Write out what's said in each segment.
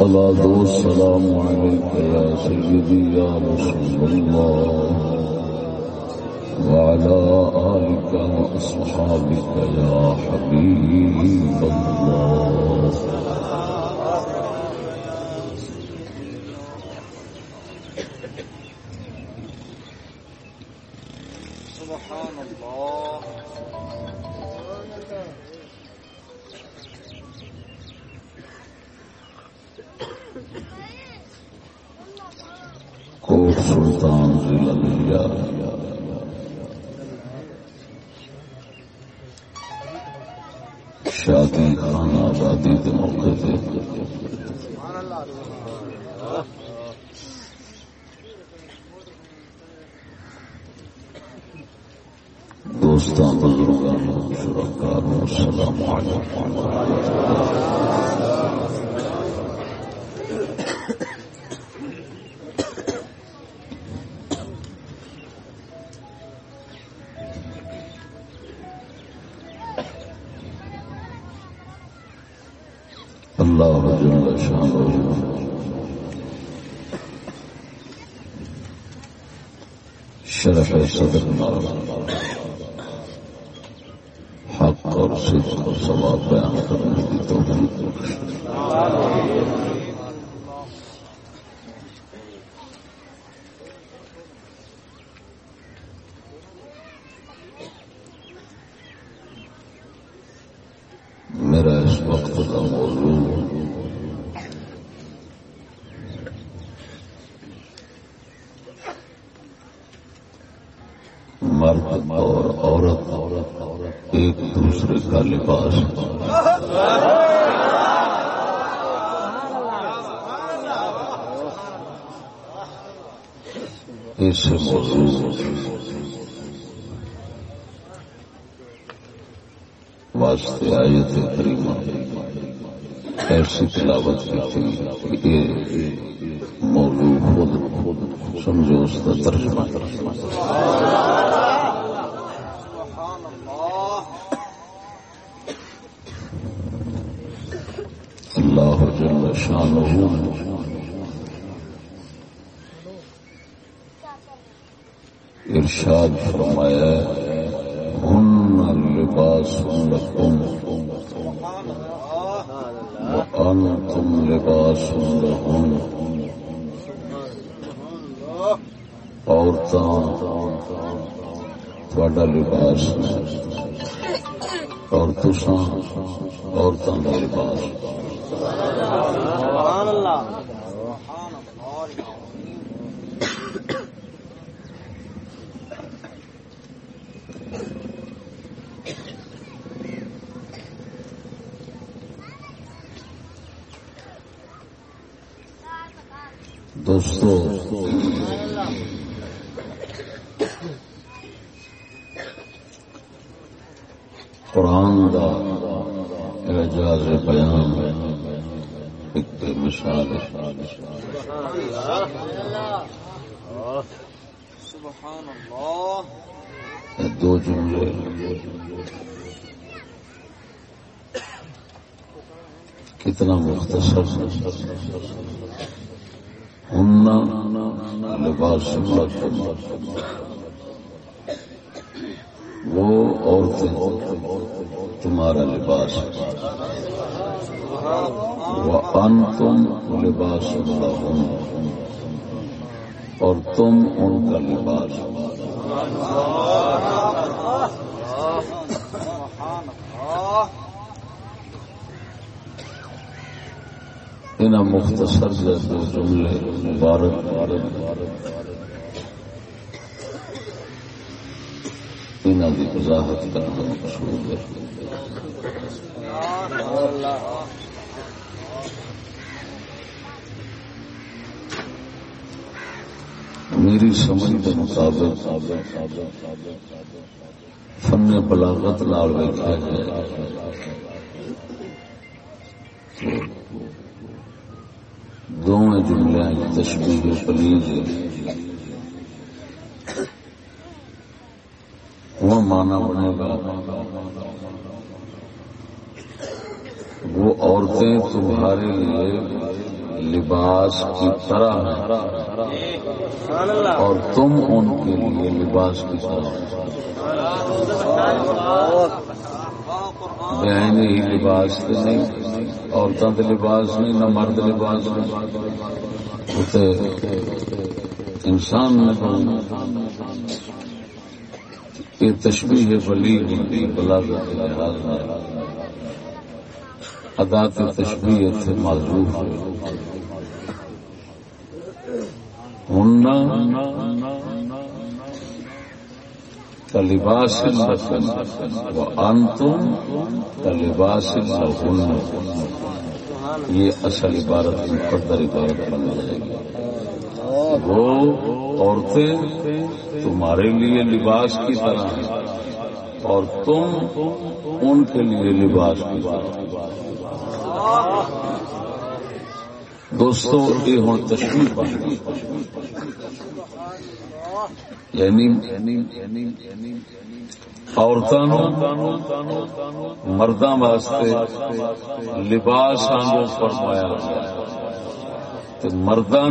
الصلاة والسلام عليك يا سيدي يا رسول الله. وعلى آلك وأصحابك يا حبيب الله. صدر پاس۔ ارشاد فرمایا ہن لباس لکم، وانتم لباس لہن عورتاں تھوڑا لباس اور تساں، عورتاں دا لباس۔ سبحان اللہ دوستو. قرآن دا اعجاز بیان. ایک مثال سبحان اللہ دو جملے. کتنا مختصر. ہن لباس وہ عورتیں تمہارا لباس۔ وہ ان تم لباس اور تم ان کا لباس سبحان اللہ ان مختصر سے جملے مبارک ان کی وضاحت کرنا مقصود ہے۔ میری سمجھ کے مطابق فن بلاغت لال ویکیا گیا دونوں جملے تشبیہ پلیز وہ مانا بنے گا، وہ عورتیں تمہارے لیے لباس کی طرح ہیں۔ اور تم ان کے لیے لباس کی طرح۔ بہن ہی لباس کے نہیں عورتوں کے لباس نہیں، نہ مرد لباس نہیں انسان نے یہ تشبیہ بلی ہوتی بلاغت لحاظ میں ادا کی تشبیہ تھے معذوف ہن کا لباس لکن و انتم یہ اصل عبارت مقدر عبارت بن جائے گی۔ وہ عورتیں تمہارے لیے لباس کی طرح ہیں اور تم ان کے لیے لباس کی طرح دوستو، یہ ہوں تشریف بن گئی یعنی عورتوں مردوں واسطے لباس آنگوں فرمایا مردوں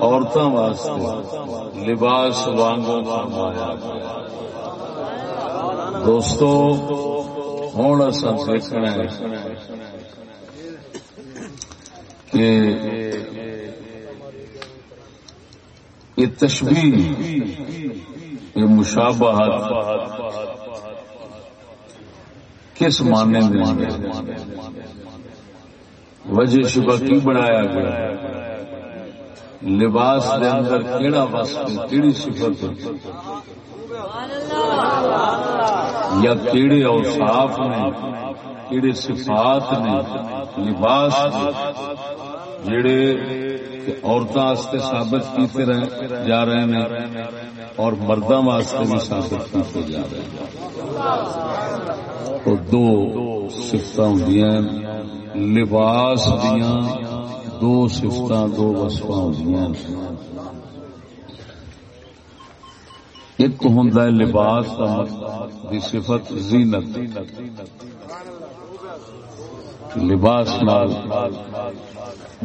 عورتوں واسطے لباس وانگوں فرمایا دوستو ہوں اصل دیکھنا ہے کہ یہ تشبیہ، یہ مشابہت کس معنی میں وجہ شبہ کی بنایا گیا؟ لباس دے اندر کیڑا وصف کیڑی صفت؟ یا کیڑے اوصاف نے، کیڑے صفات نے، لباس جڑے عورتوں واسطے ثابت کیتے رہے جا رہے ہیں اور مردوں واسطے بھی ثابت کیتے جا رہے ہیں۔ تو دو سفت ہوں لباس دیا دو سفت دو وسف ہوں ایک ہوں لباس کی مطلب صفت زینت۔ لباس نال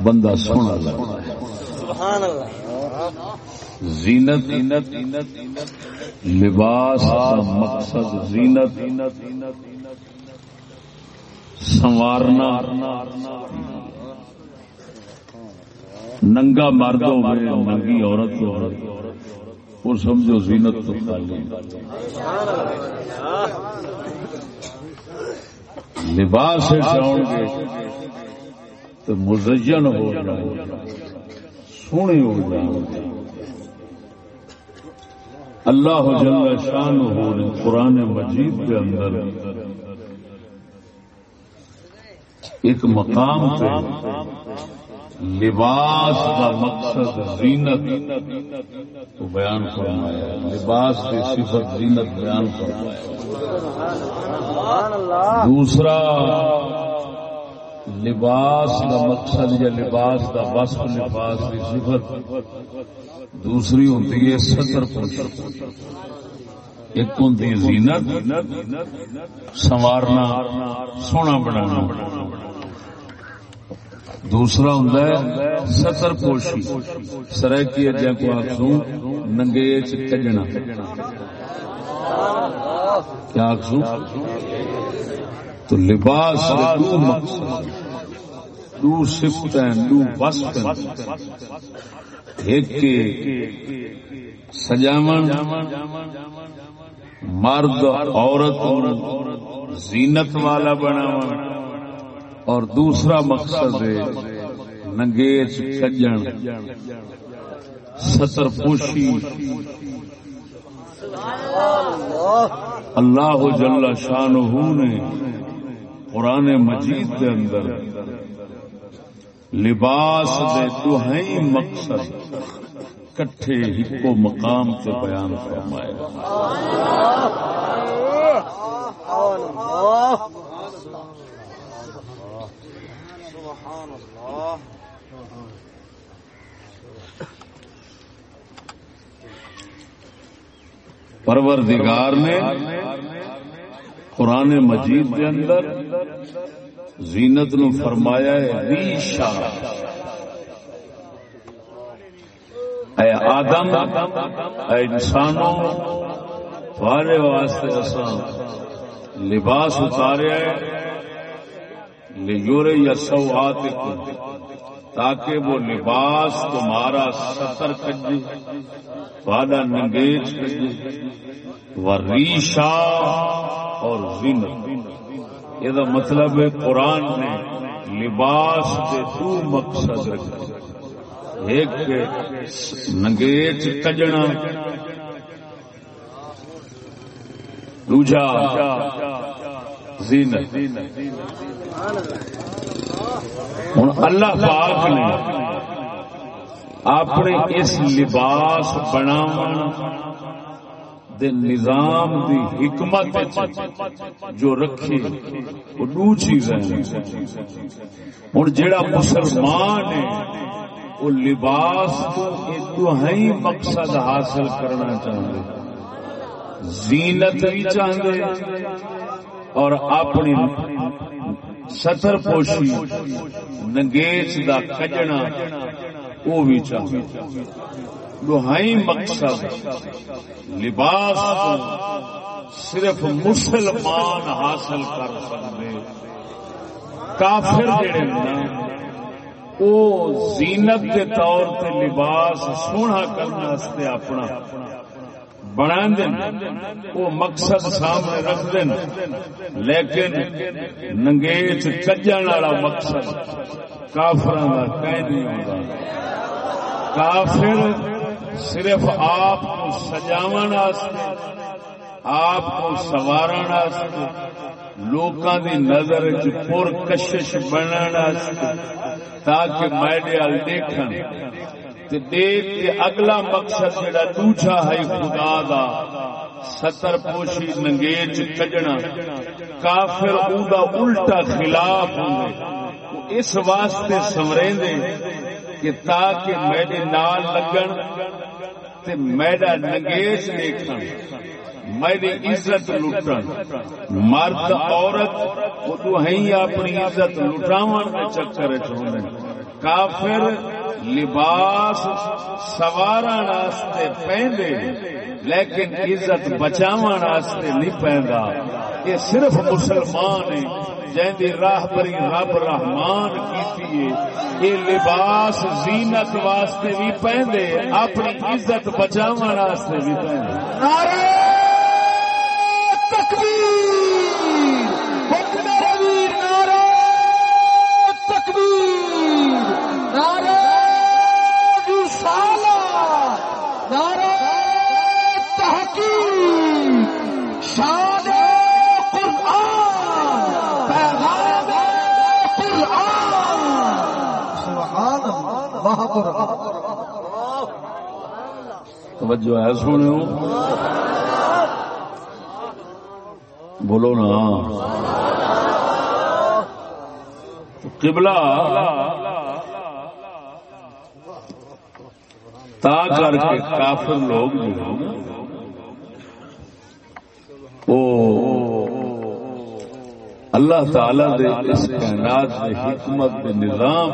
بندہ سونا اللہ۔ زینت لباس کا مقصد زینت سنوارنا۔ ننگا مرد ننگی عورت وہ سمجھو زینت تو لباس گے۔ تو مزین ہو جاؤ، سونے ہو جاؤ۔ گے اللہ جل شان ہو قرآن مجید کے اندر ایک مقام پہ لباس کا مقصد زینت کو بیان فرمایا لباس کی صفت زینت بیان فرمایا دوسرا لباس کا مقصد یا لباس کا وصف، لباس کی صفت۔ دوسری ہوتی ہے ستر پوشن ایک ہوں زینت، سنوارنا، سونا بنانا۔ دوسرا ہوں ستر پوشی۔ سرائکی اجا کو آخسو ننگیچ کجنا کیا آخسو تو لباس مقصد۔ دو صفتیں دو وصف ایک سجامن، مرد، عورت، زینت والا بناون۔ اور دوسرا مقصد ہے ننگیچ کجن ستر پوشی۔ اللہ جل شان نے قرآن مجید کے اندر لباس دے تو ہی مقصد۔ کٹھے ہکو مقام سے بیان فرمایا سبحان اللہ پروردگار نے قرآن مجید کے اندر زینت نو فرمایا ہے ریشا اے آدم، اے انسانوں تھوڑے واسطے اصا لباس اتاریا لیورے یا سوہات تاکہ وہ لباس تمہارا ستر کجے واڈا نگیج کجے و ریشا اور زن یہ مطلب ہے قرآن نے لباس کے دو مقصد ایک نگیج کجنا دوجا زینت ہوں اللہ پاک نے اپنے اس لباس بنا نظام دی حکمت جو رکھی، وہ دو چیز ہوں جڑا مسلمان ہے، وہ لباس تو ہی مقصد حاصل کرنا چاہتے زینت بھی چاہتے اور اپنی ستر پوشی نگیچ دا کجنا، وہ بھی چاہیے دہائی مقصد، لباس صرف مسلمان حاصل کر سکتے۔ کافر جڑے وہ زینت کے طور پہ لباس سونا کرنے اپنا بنا وہ مقصد سامنے رکھ دین لیکن ننگیچ کجن والا مقصد کافر نہیں ہوتا کافر صرف آپ کو سجاو آپ کو سوار لوکاں دی نظر پور کشش بننا تاکہ میڈیا دیکھن۔ دیکھ کے اگلا مقصد جڑا دوجا ہے خدا دا ستر پوشی ننگیج کجنا کافر او دا الٹا خلاف ہوں اس واسطے سمرے دے کہ تاکہ میرے نال لگن تے میرا ننگیج دیکھن، میری عزت لٹن مرد، عورت وہ ہی اپنی عزت لٹاون کے چکر چ کافر لباس سوار پہنتے لیکن عزت بچاو نہیں پہنتا یہ صرف مسلمان ہے جی راہ بری رب رحمان کی یہ لباس زینت واسطے بھی پہندے اپنی عزت بچاو بھی پہنتے۔ توجہ ہے سونے بولو نا۔ قبلہ تا کر کے کافر لوگ جو وہ اللہ تعالی دے اس کائنات دے حکمت دے نظام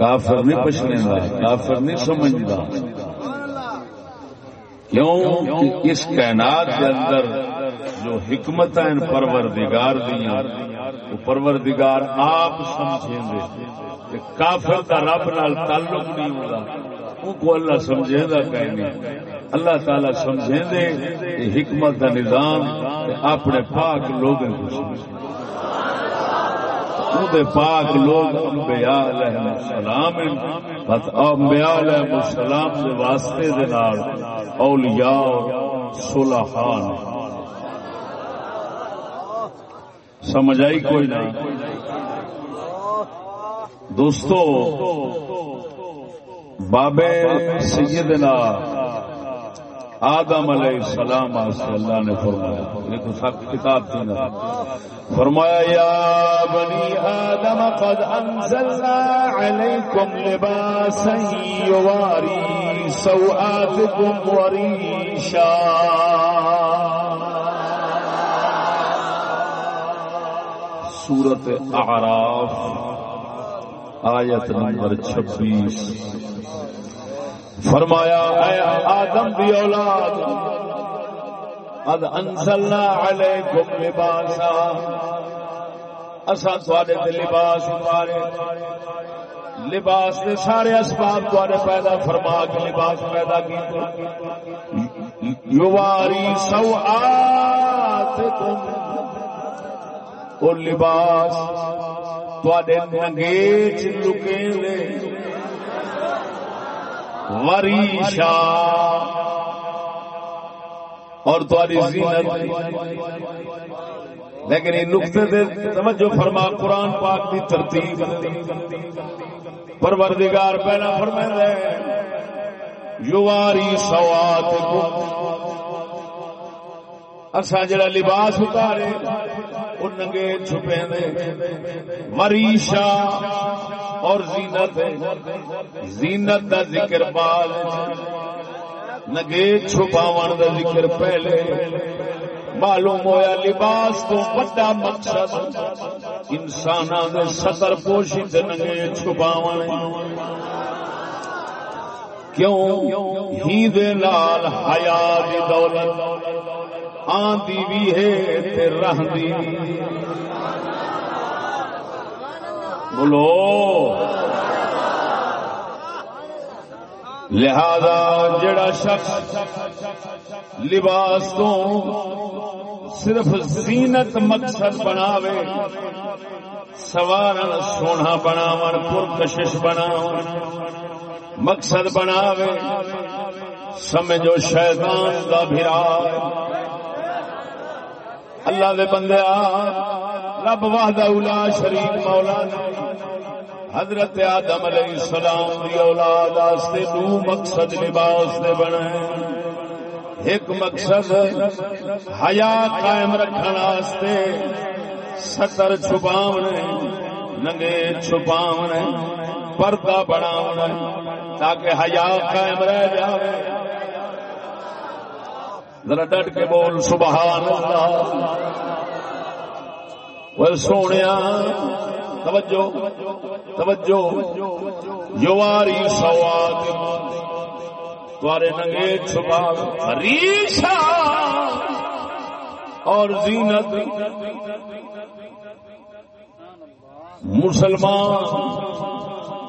کافر نہیں پچھنے گا کافر نہیں سمجھتا کیوں کہ اس کائنات کے اندر جو حکمت ہیں، پروردگار دیا وہ پروردگار آپ سمجھیں گے کافر کا رب نال تعلق نہیں ہوگا ان کو اللہ سمجھے گا کہیں اللہ تعالی سمجھیں دے حکمت کا نظام اپنے پاک لوگوں کو سمجھیں۔ سمجھے پاک لوگ انبیاء علیہ السلام بس انبیاء علیہ السلام کے واسطے دے نال اولیاء صلحان سمجھ آئی کوئی نہ؟ دوستو، بابے سیدنا آدم علیہ السلام سے اللہ نے فرمایا، یہ تو سب کتاب تھی نا۔ فرمایا، یا بنی آدم قد انزلنا علیکم لباسا یواری سوآتکم وریشا۔ سورت اعراف، آیت نمبر چھبیس۔ فرمایا، اے آدم دی اولاد، قد انزلنا علیکم لباسا۔ اسا تواڈے تے لباس اتارے لباس دے سارے اسباب تواڈے پیدا فرما کے لباس پیدا کیتے۔ یواری سوآتکم۔ او لباس تواڈے نگیچ لکے لے وریشا۔ اور تاری زینت۔ لیکن یہ نقطے دے توجہ فرما، قرآن پاک کی ترتیب۔ پروردگار پہلا فرما ہے، یواری سوات اصا جڑا لباس اتارے وہ ننگے چھپے دے مریشا اور زینت۔ زینت دا ذکر بعد نگے چھپاون دا ذکر پہلے۔ معلوم ہویا لباس تو بڑا مقصد انسان دے سطر پوشی تے نگے چھپاون۔ کیوں؟ ہی دے نال حیا دی دولت۔ آندی بھی ہے تے رہندی۔ بولو۔ لہذا جڑا شخص لباس تو صرف زینت مقصد بناوے، سوارن سونا بناو پرکشش بناو مقصد بناوے، سمجھو شیطان کا بھرا۔ اللہ دے بندے رب وحدہ اولا شریف مولا حضرت آدم علیہ السلام دی اولاد واسطے دو مقصد لباس دے بنے ایک مقصد حیا قائم رکھن واسطے ستر چھپاونے ننگے چھپاونے پردہ بناونے تاکہ حیا قائم رہ جاوے۔ ذرا ڈٹ کے بول، سبحان اللہ۔ وہ سونے توجہ توجہ۔ یواری سواد۔ تمہارے نگے چھپا، ریشا۔ اور زینت۔ مسلمان۔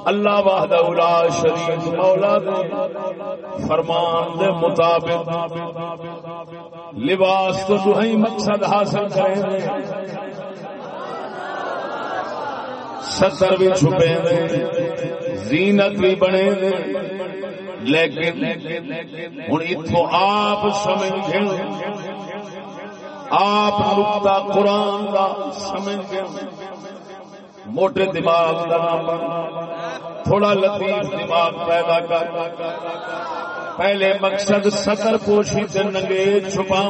اللہ وحدہ الا شریف مولا دے فرمان دے مطابق لباس تو جو ہی مقصد حاصل کریں ستر بھی چھپے دے زینت بھی بنے دے لیکن ہوں اتو آپ سمجھ آپ نقطہ قرآن کا سمجھ موٹے دماغ کا نام تھوڑا لطیف دماغ پیدا کر۔ پہلے مقصد سطر پوشی تے نگیج چھپا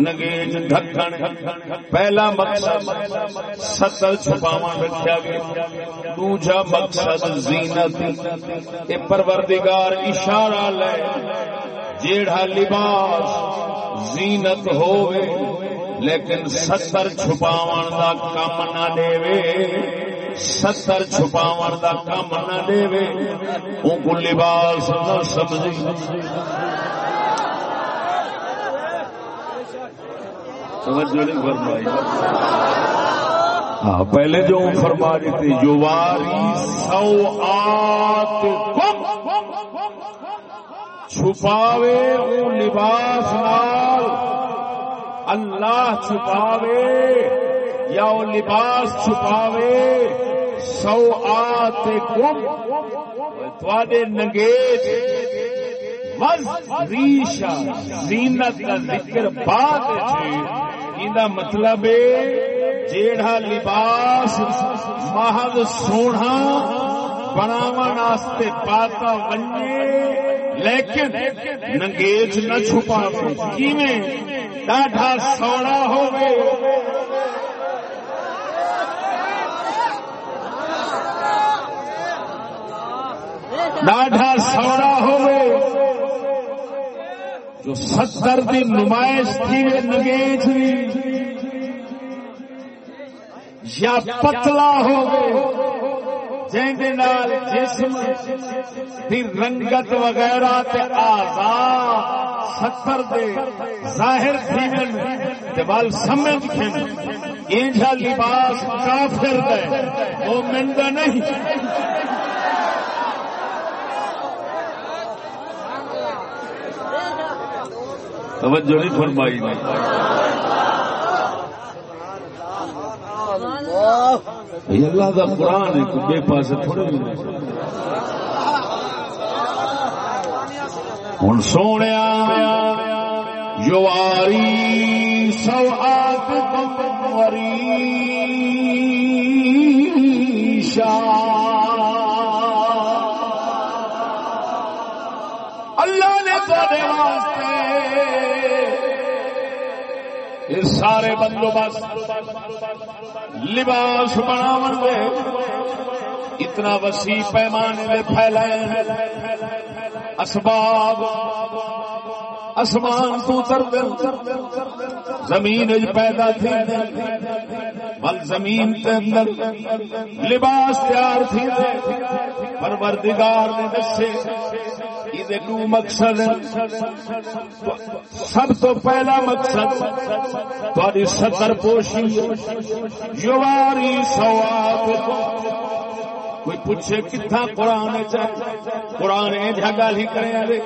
نگیج ڈھکن پہلا مقصد سطر چھپا رکھا گیا۔ دوجا مقصد زینت۔ اے پروردگار اشارہ لے جیڑا لباس زینت ہوئے لیکن ستر چھپاون دا کم نہ دے ستر چھپاون دا کم نہ دے ان کو لباس نہ سمجھ ہاں پہلے جو فرما دیتے جو واری سو آت چھپاوے او لباس نال اللہ چھپاوے یا وہ لباس چھپاوے، سو آتے کم تھوڑے نگیج ریشا زینت کا ذکر بعد یہ مطلب جیڑا لباس محض سونا بناو پاتا بنے لیکن نگیج نہ چھپا ڈاڈا سونا ہو ڈاڈا سونا ہو جو ستر کی نمائش تھی نگیج یا پتلا ہو جسم دی رنگت وغیرہ تے آزاد، ستر دے ظاہر تھین تے وال سمجھ کھن اینجا لباس کافر دے۔ مومن دا نہیں۔ توجہ نہیں فرمائی۔ نہیں اللہ کا قرآن ایک بے پاس تھوڑے ہوں سونے جو آری سو آت اللہ نے واسطے یہ سارے بندوبست لباس بنا دے۔ اتنا وسیع پیمانے میں پھیلائے۔ اسباب، اسمان تو زمین پیدا تھی بل زمین کے اندر لباس تیار تھی پروردگار نے دسے۔ مقصد سب تو پہلا مقصد تاری ستر پوشی یواری سواب کوئی پوچھے کتنا قرآن قرآن گل ہی کرے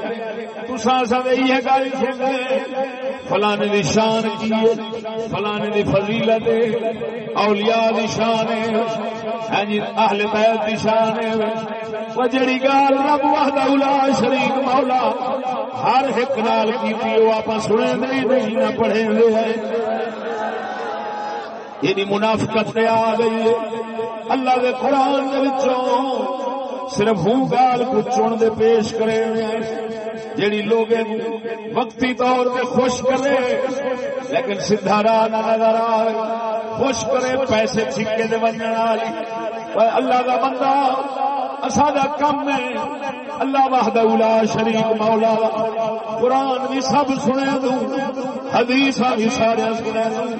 تسا سب یہ گل فلانے دی شان کی فلانے دی فضیلت اولیاء دی شان ہے۔ ہاں جی اہل بیت دی شان ہے۔ وہ جڑی گال رب وحدہ لا شریک مولا ہر ایک نال کیتی او اپا سنے نہیں نہ پڑھے ہوئے یہ منافقت آ گئی ہے اللہ دے قرآن دے وچوں صرف ہوں گال کو چن دے پیش کرے جیڑی لوگ وقتی طور پہ خوش کرے لیکن سدھا راہ نہ نظر آئے خوش کرے پیسے چھکے دے بننے والی اللہ کا بندہ ساڈا کم ہے۔ اللہ وحدہ اولا شریف مولا۔ قرآن بھی سب سنے دوں حدیث بھی سارے سنے دوں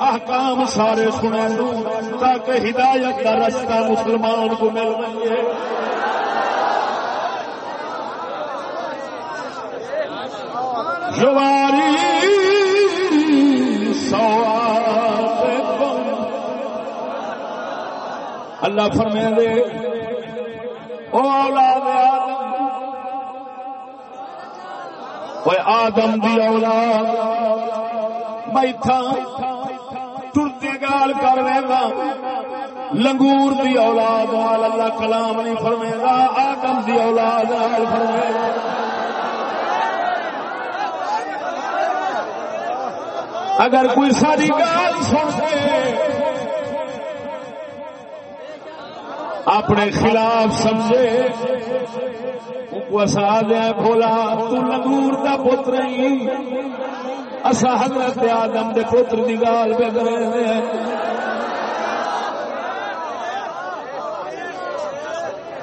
احکام سارے سنے دوں تاکہ ہدایت کا رستہ مسلمان کو مل رہی جواری اللہ فرمے دے اولاد آدم کوئی آدم دی اولاد بیٹھا ٹرتی گال کر گا لنگور دی اولاد وال اللہ کلام نہیں فرمے گا آدم دی اولاد وال فرمے گا اگر کوئی ساری گال سن اپنے خلاف سمجھے۔ وسا دیا بولا تو لنگور کا پتر ہی۔ اصا حضرت آدم دے پتر کی گال پہ کرے۔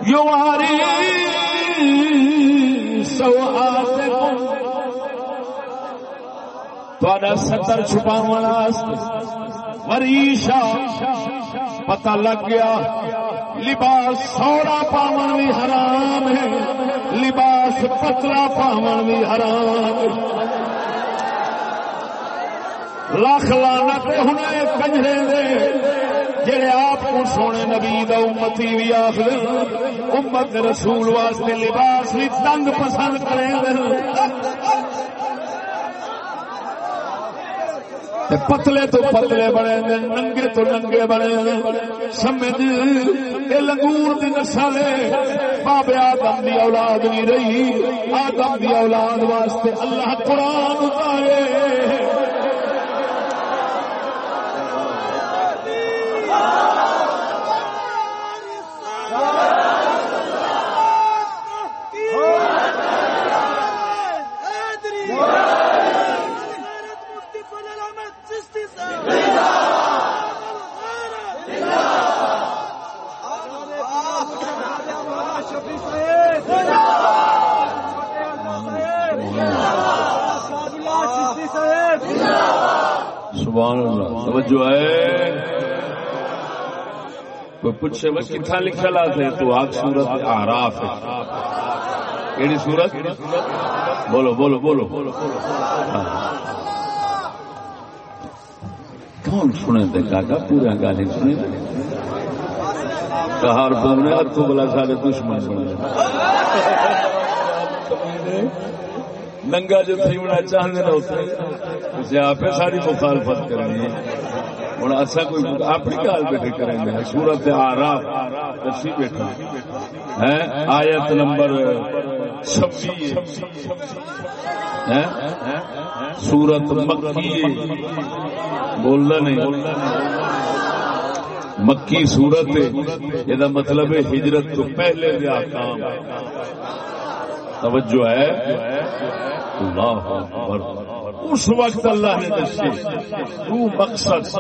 یو سو آتے تھوڑا ستر چھپا مریشا پتہ لگ گیا۔ لباس سوڑا پاون بھی حرام ہے۔ لباس پتلا پاون بھی حرام لکھ لانا ہوں کنجرے دے۔ جڑے آپ کو سونے نبی دا امتی بھی آخر، امت رسول واسطے لباس بھی تنگ پسند کریں پتلے تو پتلے بنے ننگے تو ننگے بنے سمجھ یہ لنگور کی نسل بابے آدم دی اولاد نہیں رہی۔ آدم دی اولاد واسطے اللہ قرآن اتارے۔ سبحان اللہ. توجہ ہے؟ کوئی پوچھے میں کتنا لکھا لا تھے تو آگ سورت آراف ہے. کیڑی سورت؟ بولو بولو بولو. کون سنے تھے کاکا؟ پورا گانے سنے کہار بولنے اور تو بلا سارے دشمن بنے ننگا جو تھیونا چاہتے نہ ہوتے اسے آپ ساری مخالفت کرنی ہے۔ ہوں اصا کوئی اپنی گال بیٹھے کریں گے۔ سورت آراف دسی بیٹھا۔ ہے آیت نمبر چھبی سورت مکی۔ بولنا نہیں۔ مکی سورت یہ مطلب ہے ہجرت تو پہلے بھی کام۔ توجہ ہے۔ اللہ اکبر۔ اس وقت اللہ نے دسے تو مقصد۔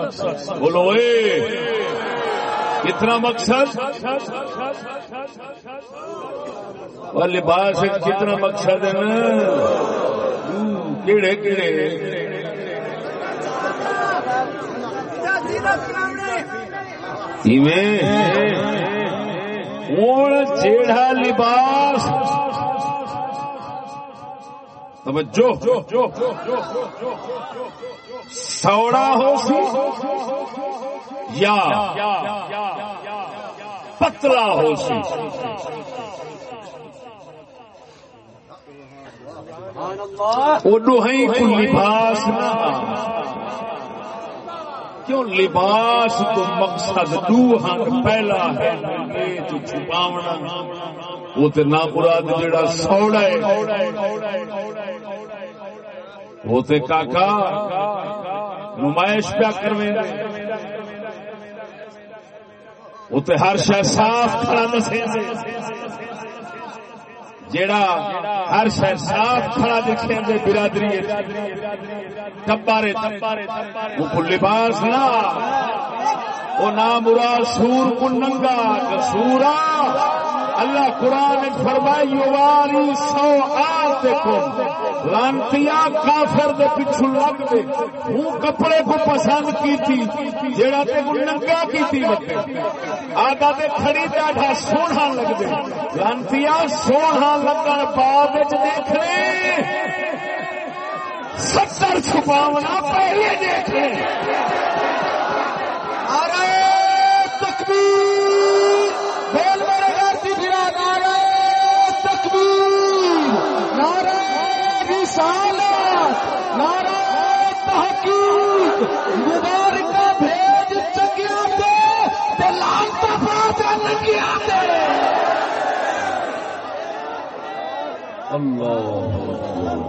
بولو اے۔ کتنا مقصد؟ اور لباس کتنا مقصد ہے نا؟ کیڑے کیڑے۔ جیڑا لباس توجہ۔ سوڑا ہو سی یا پتلا ہو سی۔ وہ لباس نہ کیوں لباس تو مقصد دو ہنگ پہلا ہے۔ جو چھپاونا۔ وہ تو نہ مراد جڑا سوڑا ہے۔ وہ تے کاکا، نمائش پیا کرویں وہ تے ہر شہ صاف کھڑا دسے جیڑا ہر شہ صاف کھڑا دکھے دے، برادری ٹبارے وہ لباس نہ۔ وہ نام مراد سور کو ننگا سورا اللہ قرآن فرمائی واری سو آتے کو لانتیا کافر دے پچھو لگ دے ہوں کپڑے کو پسند کی تھی جیڑا تے کو ننگا کی تھی بتے آگا دے کھڑی ڈاڈا سونا لگ دے لانتیا سونا لگن بعد دیکھ رہے ستر چھپاونا پہلے دیکھ رہے ارے تکبیر! لانتا اللہ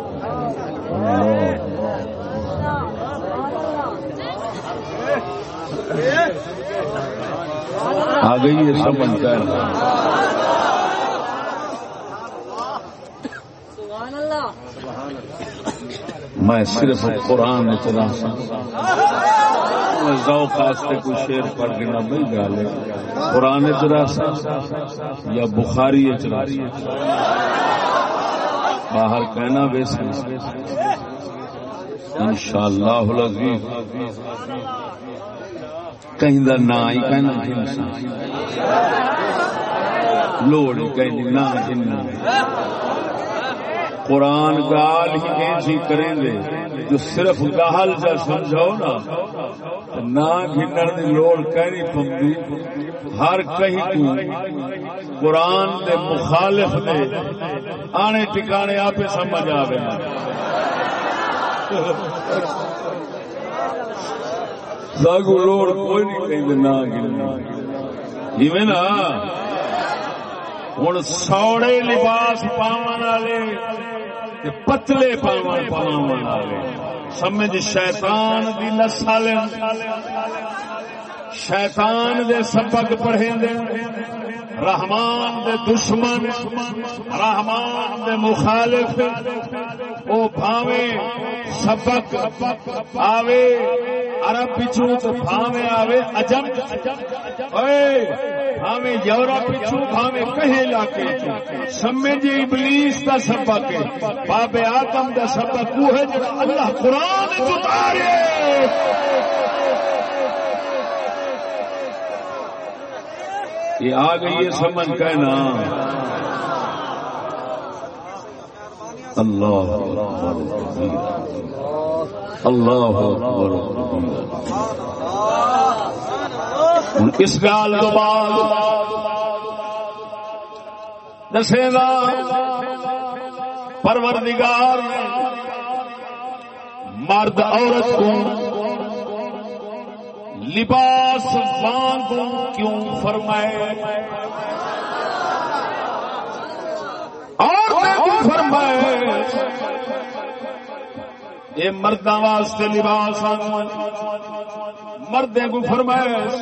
آ گئی ہے سمجھ کر اللہ میں صرف قرآن چلا سا۔ ذوق واسطے کوئی شیر پڑھ کے بھائی گل ہے قرآن چلا یا بخاری چلا باہر کہنا ویسے۔ ان شاء اللہ کہیں دا نا ہی کہنا لوڑ کہیں نہ جنہ قرآن گال ہی ایسی کریں گے، جو صرف گال جا سمجھو نا نہ گھنر دی لوڑ کہنی پمدی ہر کہیں تو قرآن دے مخالف دے آنے ٹکانے آپ سمجھ آوے ساگو لوڑ کوئی نہیں کہیں نہ گھننا جی نا ہوں سوڑے لباس پاون والے پتلے پاون پاون والے۔ سمجھ شیطان دی نسل شیطان دے سبق پڑھیں دے رحمان دے دشمن، رحمان دے مخالف، او بھاوے سبق آوے، عرب پچھو تو بھاوے آوے، عجم۔ اوے بھاوے یورپ پچھو بھاوے کہیں علاقے سمجھ جی ابلیس دا سبق ہے باب آدم دا سبق، وہ ہے جو اللہ قرآن اتارے۔ یہ آ گئی ہے سمجھ کہنا اللہ اللہ اس گال تو بعد دسے گا پروردگار، مرد عورت کو لباس وانگوں کیوں فرمائے؟ اور فرمائے؟ یہ مردہ واسطے لباس مردے کو فرمائے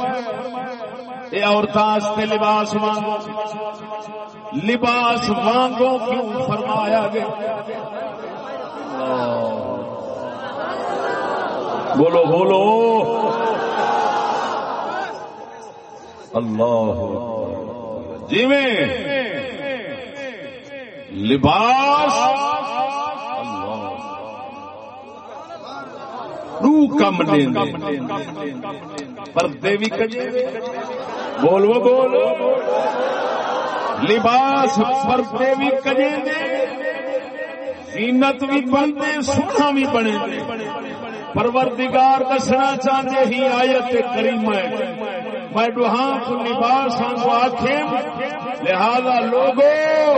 یہ عورتوں لباس وانگو لباس وانگوں کیوں فرمایا گیا؟ بولو بولو۔ اللہ جی لباس روح کم پردے بھی کجے بولو بولو لباس پردے بھی کجے زینت بھی بنتے سونا بھی بنے پروردگار دسنا چاہتے ہی آیت کریم ہے میں ڈوہاں نباس لباس کو لہذا لوگوں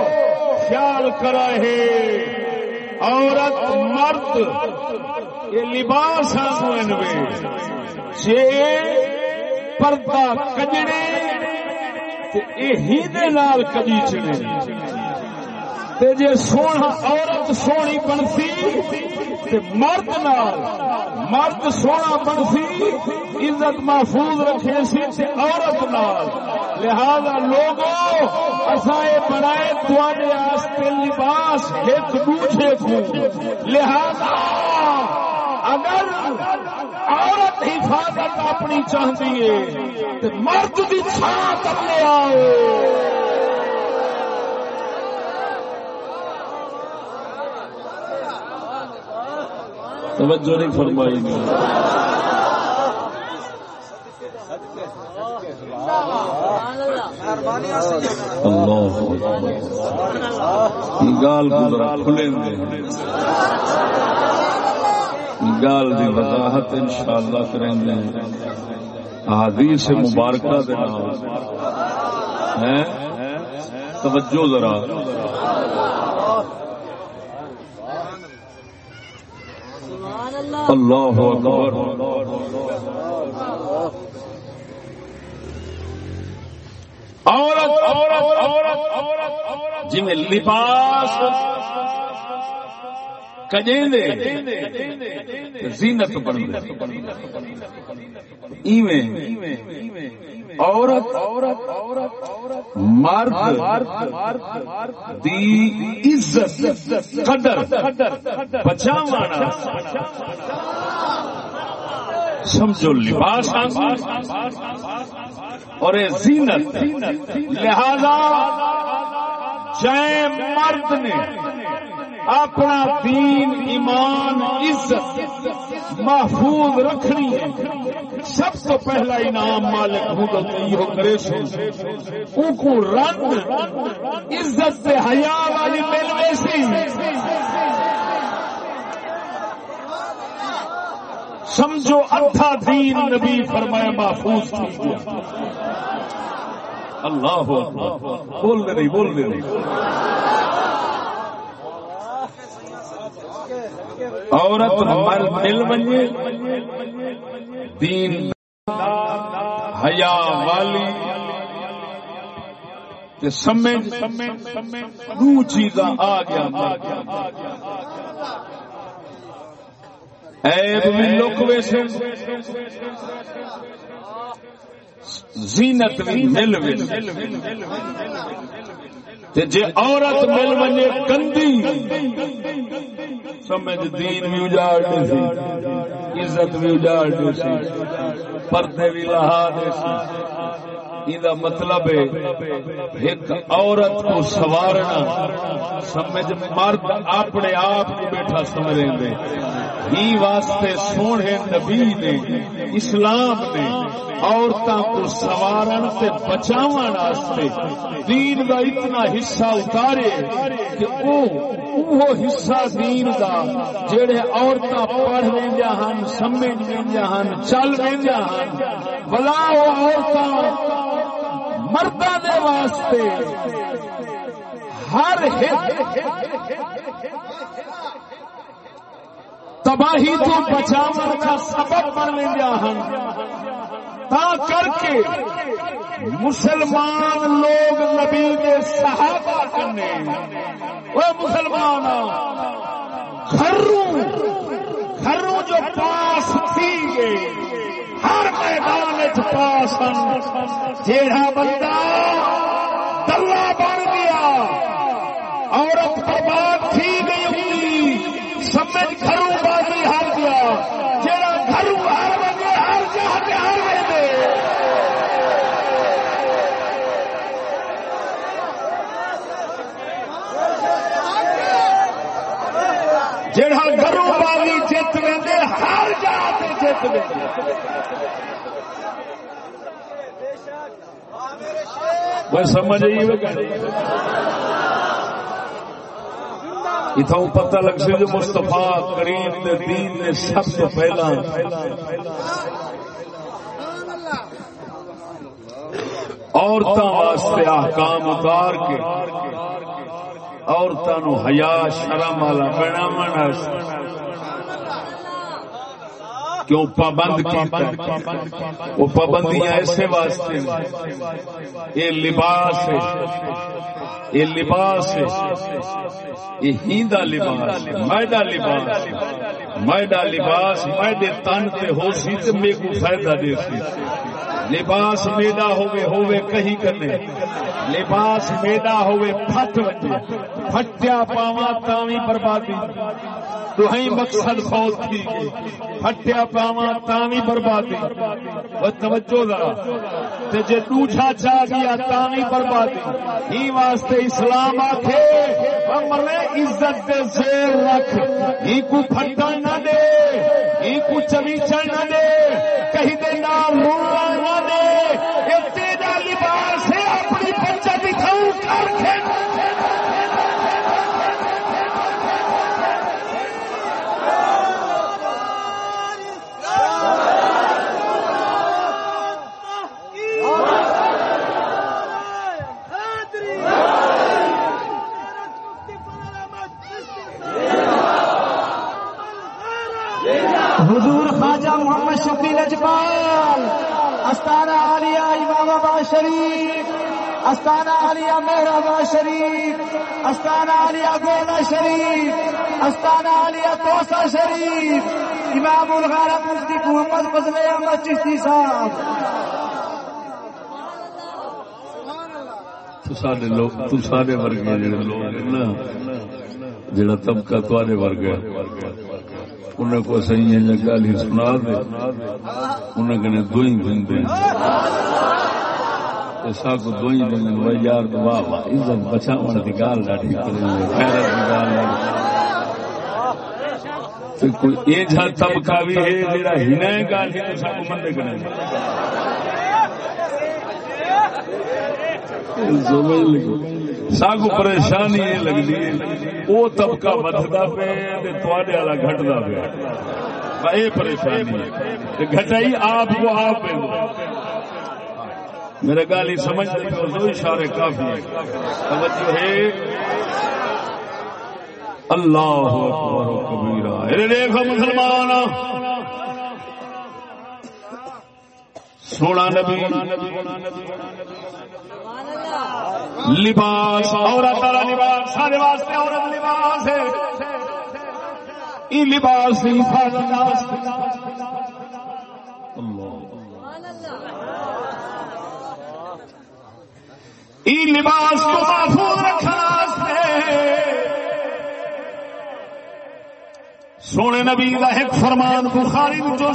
خیال کرا ہے عورت، مرد، یہ لباس پردہ کجڑے یہ نال چڑے جی سونا عورت سونی بنسی مرد نال مرد سونا بنسی عزت محفوظ رکھے سی عورت نال۔ لہذا لوگوں اصا یہ بنائے تے لباس ایک دوسرے کو۔ لہذا اگر عورت حفاظت اپنی چاہتی ہے تو مرد کی چھات اپنے آؤ۔ توجہ نہیں فرمائی نہیں اللہ گال کھلے گال کی وضاحت ان شاء اللہ کریں گے حدیث مبارکہ دے توجہ ذرا۔ اللہ اکبر. عورت عورت عورت عورت جی لباس کجیں زینت بن ایویں عورت، مرد دی عزت، قدر، بچاوانا. سمجھو، لباس اور زینت، لہذا چاہے مرد نے اپنا دین، ایمان، عزت محفوظ رکھنی ہے۔ سب سے پہلا انعام مالک خود یہ کرے سو کو رنگ عزت سے حیا والی ملوے سی۔ سمجھو ادھا دین نبی فرمایا محفوظ تھی۔ گیا اللہ بول دے نہیں، بول دے نہیں۔ عورت مل بنے دین حیا والی سمجھ دو چیزاں آ گیا ایب بھی لک ویسے زینت بھی مل ویسے جی عورت مل بنے گندی، سمجھ دین بھی اجاڑ دے سی، عزت بھی اجاڑ دے سی، پردے بھی لہا دے سی۔ یہ مطلب ہے ایک عورت کو سوارنا، سمجھ مرد اپنے آپ کو بیٹھا سمجھیں دے۔ ہی واسطے سونے نبی نے، اسلام نے عورتوں کو سوارن سے بچاون واسطے دین کا اتنا حصہ اتارے کہ وہ وہ حصہ دین دا جڑے عورتاں پڑھ ویندیاں ہن، سمجھ ویندیاں ہن، چل ویندیاں ہن، بلا وہ عورتاں مردہ دے واسطے ہر تباہی تو بچاو کا سبب بن لیا ہن۔ تا کر کے مسلمان لوگ نبی کے صحابہ کرنے وہ مسلمان گھروں گھروں جو پاس تھی گئے ہر میدان پاس جیڑا بندہ دلہ بن گیا عورت برباد تھی گئی سمجھ گھروں بازی ہار گیا جیڑا گھروں ہار بنے ہر جہاں ہار گئے جڑا گھروں والی جیت لے ہر جگہ پہ جیت لے وہ سمجھ اتوں پتہ لگ سی جو مستفا کریم دے دین نے سب سے پہلا۔ عورتوں واسطے احکام اتار کے عورتوں حیا شرم والا بنا کیوں پابند وہ پابندیاں ایسے واسطے یہ لباس یہ لباس یہ ہیندا لباس میڈا لباس میڈا لباس میڈے تن تے ہو سی تے میرے کو فائدہ دے سی لباس میڈا ہوئے ہوئے کہیں کرنے لباس میڈا ہوئے پھٹ وجے پھٹیا پاوا تاوی بربادی۔ تو مقصد فوت تھی گئی۔ پھٹیا پاوا تاوی بربادی۔ وہ توجہ ذرا۔ تے جے دوجھا چا گیا تاوی بربادی۔ ہی واسطے اسلام آکھے مرے عزت دے زیر رکھ۔ ہی کو پھٹا نہ دے، ہی کو چویچا نہ دے کہیں دے نام رولا نہ دے یہ تیرا لباس ہے اپنی بچہ دکھاؤں کر کے حضور خواجہ محمد شفیع لجپال استانہ عالیہ امام آباد شریف استانہ عالیہ مہرآباد شریف استانہ عالیہ گولا شریف استانہ عالیہ توسا شریف امام الغارہ مفتی محمد فضل احمد چشتی صاحب۔ سارے لوگ سارے ورگے جڑے لوگ جڑا طبقہ تے ورگا انہیں کو صحیح ہے گل ہی سنا دے۔ انہیں کہنے دو ہی دن دے۔ سا کو دو ہی دن وہ یار دعا عزت بچا بچاؤ کی گال ڈاٹی کرے خیرت کی گال ڈاٹی کوئی یہ جہاں طبقہ بھی ہے جڑا ہنے گال ہی تو سب مندے کرنے ساگو پریشانی یہ لگتی ہے۔ وہ طبقہ بدتا پہ والا گھٹتا پہ یہ پریشانی ہے۔ گھٹائی آپ کو آپ پہ میرے گال ہی سمجھ دو اشارے کافی توجہ ہے۔ اللہ اکبر و کبیرہ۔ دیکھو مسلمان سونا نبی۔ لباس. عورت والا لباس، سارے واسطے عورت لباس ہے۔ یہ لباس کی حفاظت یہ لباس کو محفوظ رکھنا سونے نبی کا ایک فرمان بخاری میں جو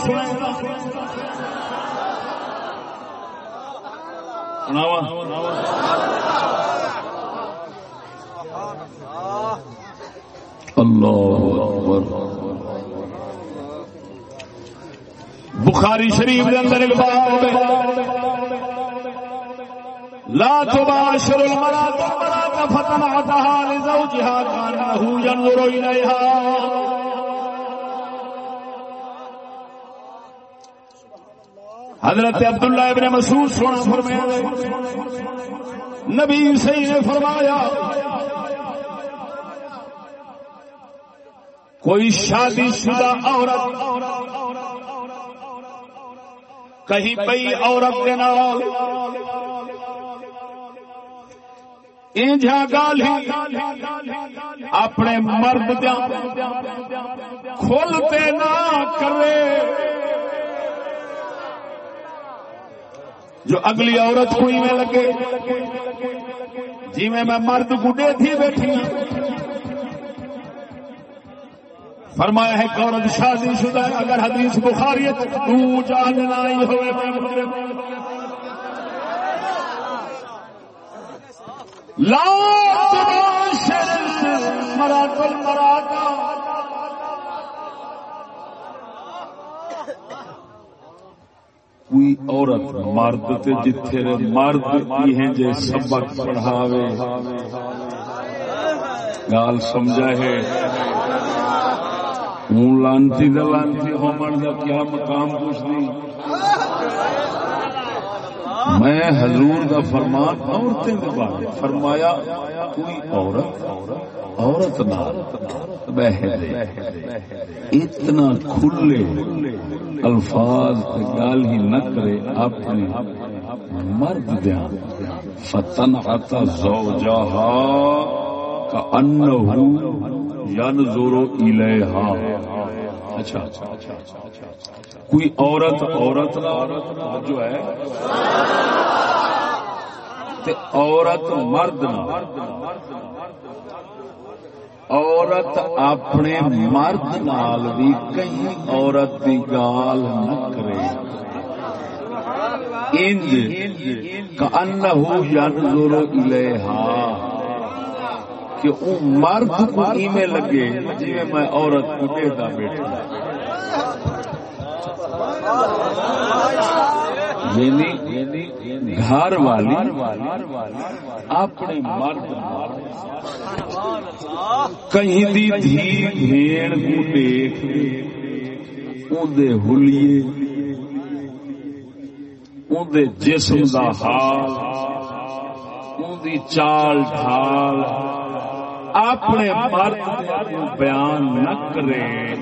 سنے اللہ بخاری شریف کے اندر لا تباشر المرأة المرأة فتنعتها لزوجها كأنه ينظر إليها۔ حضرت عبداللہ ابن مسعود سونا فرمایا نبی صحیح نے فرمایا، کوئی شادی شدہ عورت کہیں پئی عورت کے نال گال اپنے مرد دیا کھولتے نہ کرے۔ جو اگلی عورت کوئی میں لگے۔ جی میں مرد گڈے تھی بیٹھی فرمایا ہے عورت شادی شدہ اگر حدیث بخاری تو جاننا ہی ہوئے۔ لا مرات المراتا کوئی عورت مرد تے جتھے مرد کی ہیں جے سبق پڑھاوے۔ گال سمجھا ہے۔ ہوں لانتی دا لانتی ہومن دا کیا مقام کچھ نہیں میں حضور دا فرمان عورتیں دے بارے فرمایا، کوئی عورت عورت نہ اتنا کھلے الفاظ گال ہی نہ کرے اپنے مرد دیا فتن عطا زوجہا کا انہو ینظر الیہا۔ اچھا۔ کوئی عورت عورت جو ہے عورت مرد عورت اپنے مرد نال بھی کئی عورت کی گال نہ کرے۔ انج کانہو ینظر الیہا۔ کہ او مرد کو ایویں لگے جی میں عورت کو دیکھتا بیٹھا یعنی گھر والی اپنے مرد کہیں دی دھی بھیڑ کو دیکھ اندے ہولیے اندے جسم دا حال اندی چال ڈھال۔ اپنے مرد کو بیان نہ کرے۔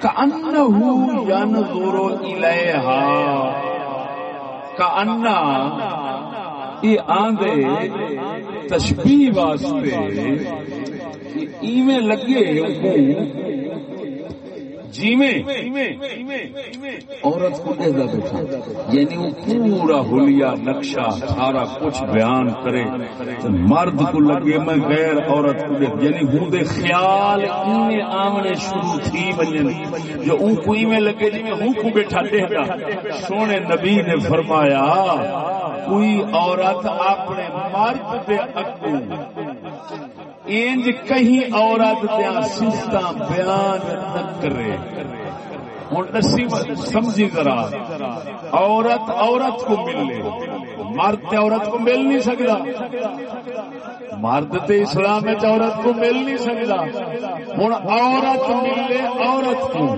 کأنہو ینظر الیہا۔ کأنہ یہ آندے تشبیح واسطے ایویں لگے عورت کو دیکھتا بیٹھا۔ یعنی وہ پورا ہولیا نقشہ، سارا کچھ بیان کرے۔ مرد کو لگے میں غیر عورت کو دیکھ۔ یعنی ہوں دے خیال ایویں آمنے شروع تھی بنن جو اون کو ایویں لگے جی میں ہوں کو بیٹھا دیکھتا۔ سونے نبی نے فرمایا، کوئی عورت اپنے مرد دے اگوں انج کہیں عورت دیا سفت بیان نہ کرے۔ ہوں دسی سمجھی ذرا، عورت عورت کو ملے۔ مرد عورت کو مل نہیں سکتا۔ مرد تے اسلام عورت کو مل نہیں سکتا۔ ہوں عورت ملے عورت کو۔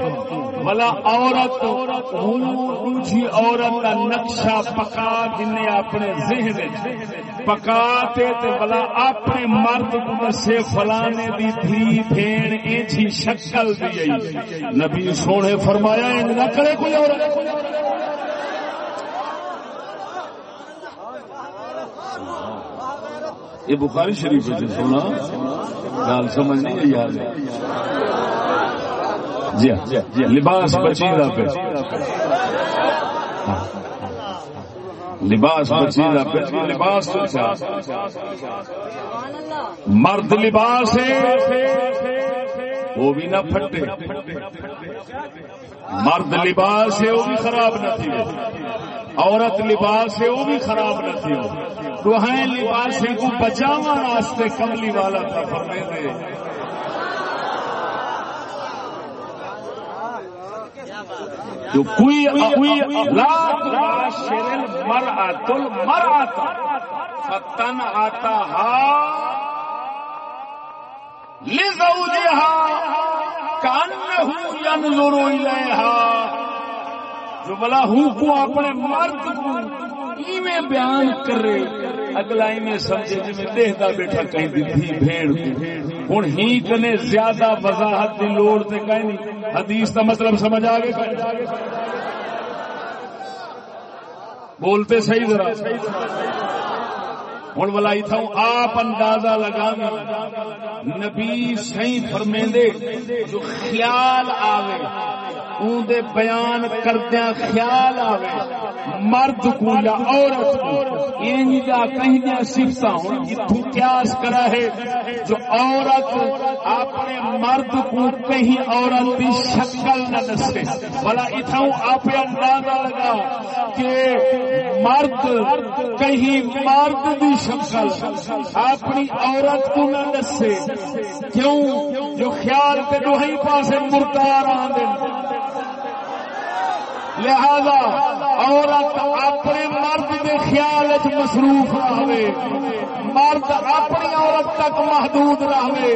بلا عورت دوسری عورت کا نقشہ پکا جن اپنے ذہن پکا تے بلا اپنے مرد کو دسے فلانے دی دھی بھین ایچی شکل دی نبی سونے فرمایا نہ کرے کوئی عورت۔ یہ بخاری شریف سونا۔ گال سمجھ نہیں ہے یاد جی ہاں لباس بچی پہ لباس بچی پہ لباس مرد لباس ہے۔ وہ بھی نہ پھٹے۔ مرد لباس ہے وہ بھی خراب نہ تھی۔ عورت لباس ہے وہ بھی خراب نہ تھی۔ روحیں لباس کو بچاوا واسطے کملی والا تھا فرمے دے جو کوئی لا شرل مر آتل مر آتا فتن آتا ہا لزوجها كانه ينظر اليها جو بلا ہوں کو اپنے مرد کو ایویں بیان کرے، اگلا ایویں سمجھے جی میں بیٹھا کہیں دی بھیڑ کو۔ ہوں ہی کنے زیادہ وضاحت دی لوڑ تے کہیں نہیں۔ حدیث کا مطلب سمجھ آ گئے بولتے صحیح ذرا۔ ہوں بلائی تھا، آپ اندازہ لگا نبی صحیح فرمیندے جو خیال آوے۔ اون دے بیان کردیا خیال آوے۔ مرد کو یا عورت کو این جا کہیں دیا سفتا ہوں جتوں قیاس کرا ہے۔ جو عورت اپنے مرد کو کہیں عورت بھی شکل نہ نسے بلا اتھاؤں آپ اندازہ لگا کہ مرد کہیں مرد بھی شکل اپنی عورت کو نہ نسے کیوں؟ جو خیال کے جو ہی پاسے مردار آدھے لہذا عورت اپنے مرد کے خیال مصروف رہے مرد اپنی عورت تک محدود رہے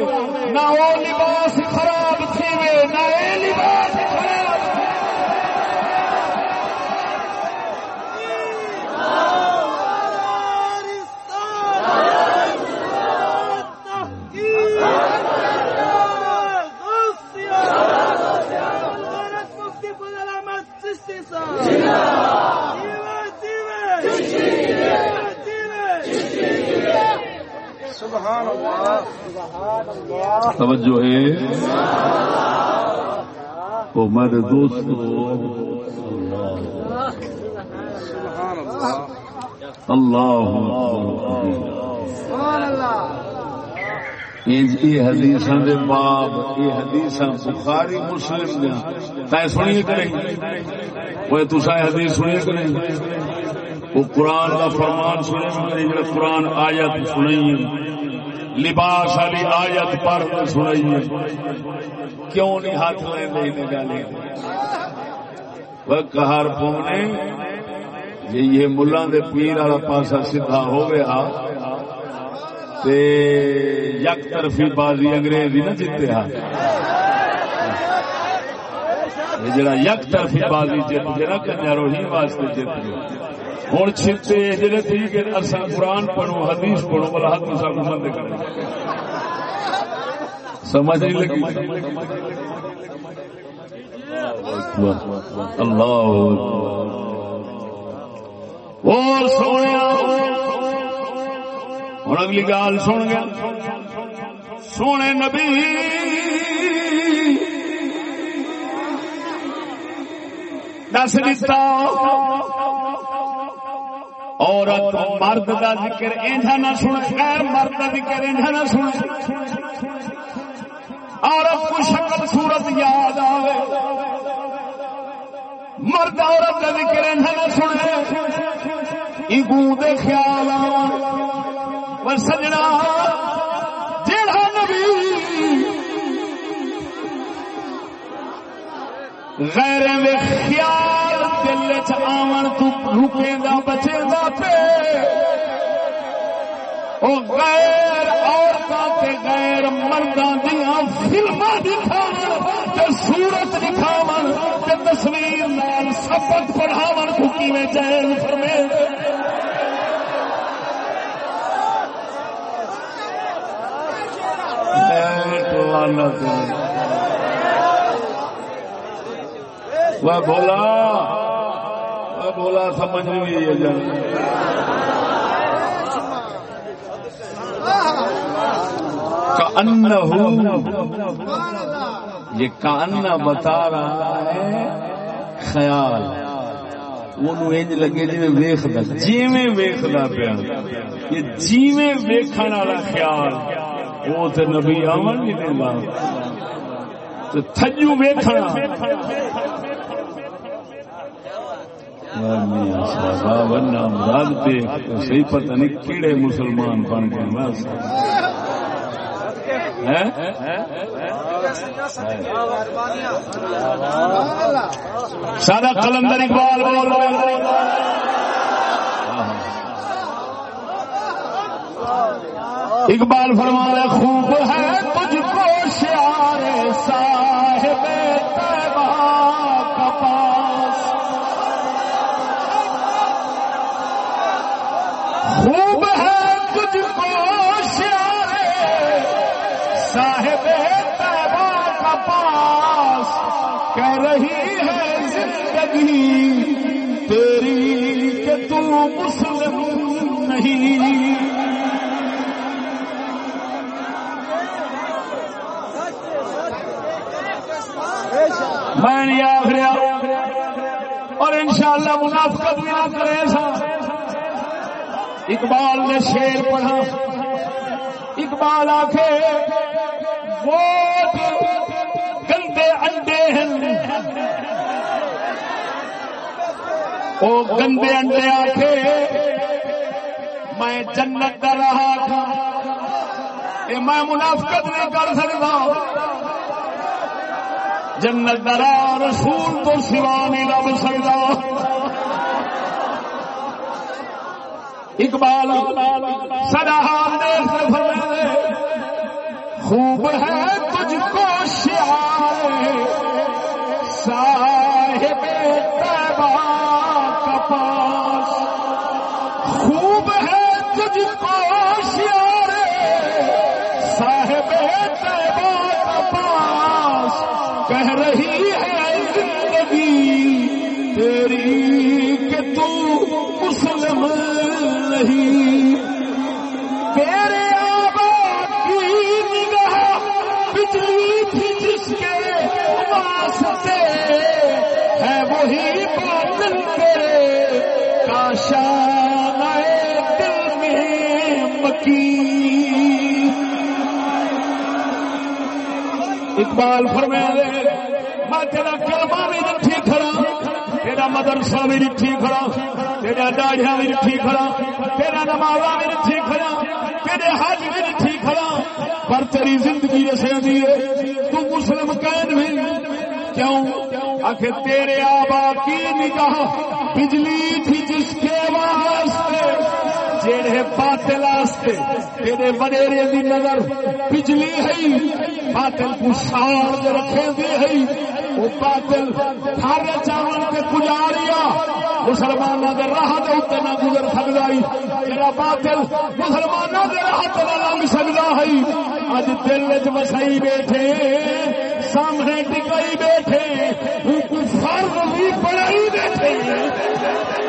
نہ وہ لباس خراب سیوے نہ یہ لباس میرے دوست. اللہ یہ حدیث دے باب، یہ حدیث بخاری، مسلم دیا۔ سنیے وہ حدیث سنیے وہ قرآن کا فرمان سنے قرآن آیت سنائی لباس والی آیت پر سنائی کیوں نہیں ہاتھ لے گالے وہ کہار پونے جی یہ ملا دے پیر والا پاسا سیدھا ہو گیا تے یک طرفی بازی انگریزی نہ جیتے ہاں۔ جڑا یک طرفی بازی جیت گیا نا کنیا روہی واسطے جیت گیا۔ ہوں چھتے جڑے ٹھیک ہے اصا قرآن پڑھو، حدیث پڑھو بلا ہاتھ مسا کو بند کرو سمجھ نہیں لگی۔ اللہ۔ اور سونے ہوں اگلی گال سن گیا۔ سونے نبی۔ دس دتا۔ عورت مرد کا ذکر انجا نہ سن مرد کا ذکر انجا نہ سن۔ عورت کو شکل صورت یاد آئے مرد عورت کا ذکر نہ سنے ایگو دے خیال آ سجنا جیڑا نبی غیر میں خیال دل چ آون تو رکے گا، بچے گا پہ او غیر غیر مرداں دیاں فلماں دکھاون تے صورت دکھاون تے تصویر نال سبق پڑھاون کو کیویں جائز فرمے؟ وہ بولا وہ بولا سمجھ نہیں ہے جان یہ کانا بتا رہا ہے خیال۔ انج لگے جی ویخدا جیویں ویخدا پیا۔ یہ جیویں ویکھن والا خیال۔ وہ تو نبی آمن نہیں دینا تو تھجو ویکھنا صحیح پتہ نہیں کیڑے مسلمان بن گئے۔ سارا کلندر اقبال بول اقبال فرمانا خوب ہے۔ پاس کہہ رہی ہے زندگی تیری کہ تو مسلم نہیں۔ میں نہیں آخر اور انشاءاللہ منافقت بھی نہ کرے سا اقبال نے شیر پڑھا۔ اقبال آخے وہ ہیں۔ وہ گندے انڈے آخے میں جنت کر رہا تھا۔ یہ میں منافقت نہیں کر سکتا۔ جنت درا رسول تو سوا نہیں لب سکتا۔ اقبال، سدا خوب ہے تجھ کو شیار صاحب تیبا پاس۔ خوب ہے تجھ کو صاحب تیبا پاس۔ کہہ رہی ہے زندگی تیری کہ تو مسلم نہیں۔ واسطے ہے وہی باطل تیرے کاشان دل میں مکی۔ اقبال فرمایا میں تیرا کلمہ بھی رکھی کھڑا، تیرا مدرسہ بھی رکھی کھڑا، تیرا ڈاڑیاں بھی رکھی کھڑا، تیرا نمازا بھی رکھی کھڑا، تیرے حج بھی رکھی کھڑا، پر تیری زندگی ایسے دی تو مسلم قید بھی کیوں آخر تیرے آبا کی نگاہ بجلی تھی جس کے واسطے، جیڑے باطل واسطے تیرے وڈیرے دی نظر بجلی ہے۔ باطل کو ساڑ رکھے دی ہے۔ وہ باطل ہر چاول کے گزاریا۔ مسلمانوں کے راہ دے اتنے نہ گزر سکتا ہے۔ تیرا باطل مسلمانوں کے راہ تے نہ لنگ سکتا ہے۔ اج دل چ وسائی بیٹھے۔ سامنے ٹکائی بیٹھے ان کو فرض بھی پڑھائی بیٹھے۔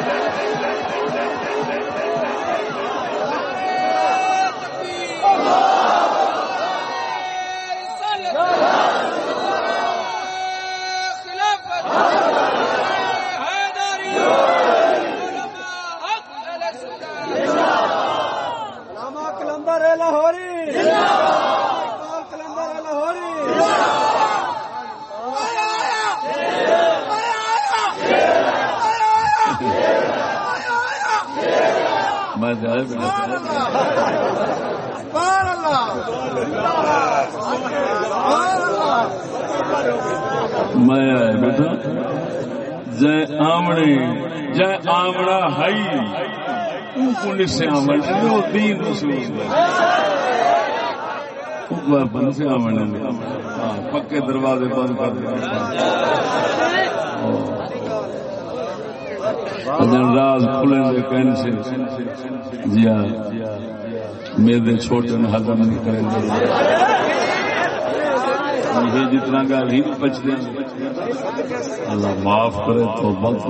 میں آیا بیٹا۔ جے آمڑے جے آمڑا ہائی۔ پولیس سے آمڑ وہ دین رسول بند سے آمڑے ہاں پکے دروازے بند کر دیں راز کھلیں دے کہنے سے جی ہاں میرے چھوٹے ہضم نہیں کریں گے۔ یہ جتنا گال ہی بچ دیں اللہ معاف کرے تو بہت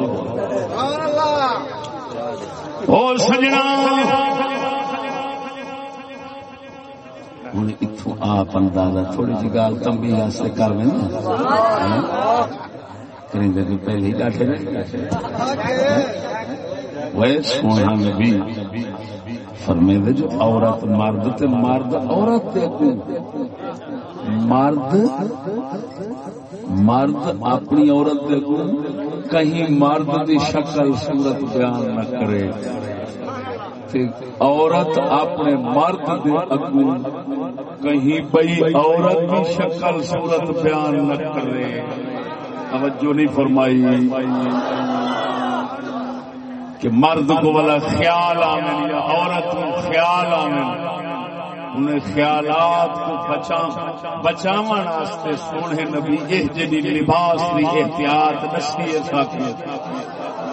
اور سجنا! ہوں اتوں آپ اندازہ تھوڑی جی گال تمبی واسطے کر میں کریں گے پہلے سونا نبی فرمے دے جو عورت مرد تے مرد عورت تے مرد مرد اپنی عورت دے کو کہیں مرد دی شکل صورت بیان نہ کرے۔ تے عورت اپنے مرد دے اگو کہیں بئی عورت کی شکل صورت بیان نہ کرے۔ توجہ نہیں فرمائی کہ مرد کو والا خیال آمن یا عورت کو خیال آمن انہیں خیالات کو بچا بچاون واسطے سونے نبی یہ جنی لباس دی احتیاط نسی ساکی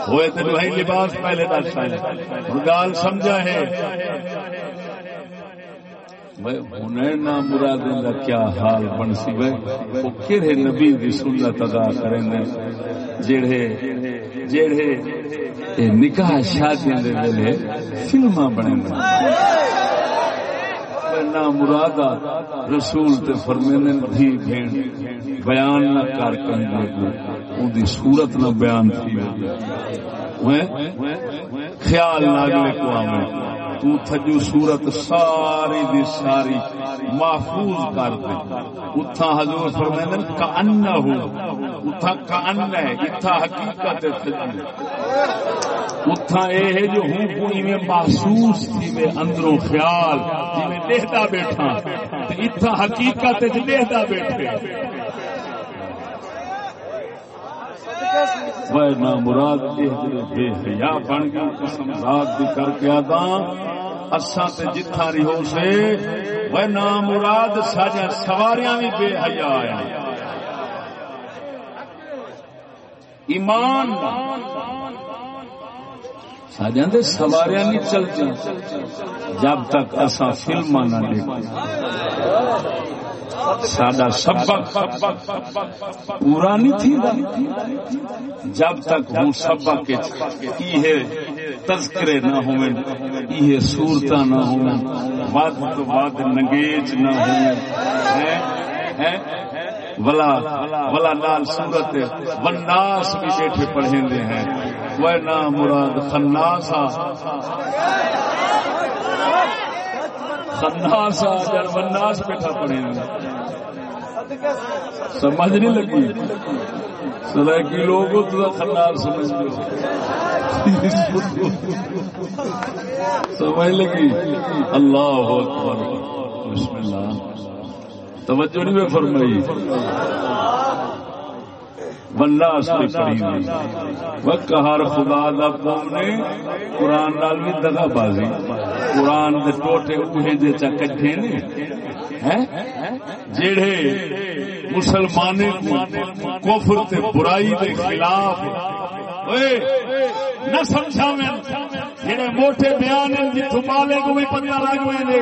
ہوئے تو لباس پہلے دس آئے۔ اور گال سمجھا ہے۔ انہیں نہ مراد کا کیا حال بن سی بھائی وہ کہڑے نبی دی سنت ادا کریں جڑے جڑے اے نکاح شادیاں دے ویلے فلماں بنے نہ مراد رسول تے فرمینے دھی بھین بیان نہ کر کہیں ان دی صورت نہ بیان تھی۔ خیال نہ اگلے کو آمیں تو تھجو صورت ساری دی ساری محفوظ کر دے۔ اتھا حضور فرمینے کا ہو اتھا کا ہے اتھا حقیقت ہے تھجو اتھا اے ہے جو ہوں کوئی میں محسوس تھی میں اندروں خیال جی میں دیکھتا بیٹھا اتھا حقیقت ہے جو دیکھتا بیٹھے۔ وہ نہ مراد بے حیا بن گئی قسم ذات بھی کر کے ادا اساں تے جتھا رہو سے وہ نہ مراد ساجا سواریاں بھی بے حیا آیا۔ ایمان۔ ساجا دے سواریاں نہیں چلتی جب تک اساں فلم نہ دیکھ سڈا سبق پورا نہیں تھی جب تک ہوں سبق یہ تذکرے نہ ہوں یہ صورت نہ ہوں ود تو ود نگیج نہ ہوں ولا ولا لال صورت وناس بھی بیٹھے پڑھیں ہیں۔ وہ نہ مراد خناسا خناسا جب وناس بیٹھا پڑھیں سمجھ نہیں لگی۔ سرائکی لوگ تو خناس سمجھ لو۔ سمجھ لگی۔ اللہ اکبر۔ بسم اللہ۔ توجہ نہیں میں فرمائی۔ پڑھی وقت ہر خدا دا قوم نے قرآن نال بھی دگا بازی۔ قرآن دے ٹوٹے دے نے۔ جڑے مسلمان کفر تے برائی دے خلاف نہ سمجھا میں جڑے موٹے بیان جتوں مالے کو بھی پتہ لگ پے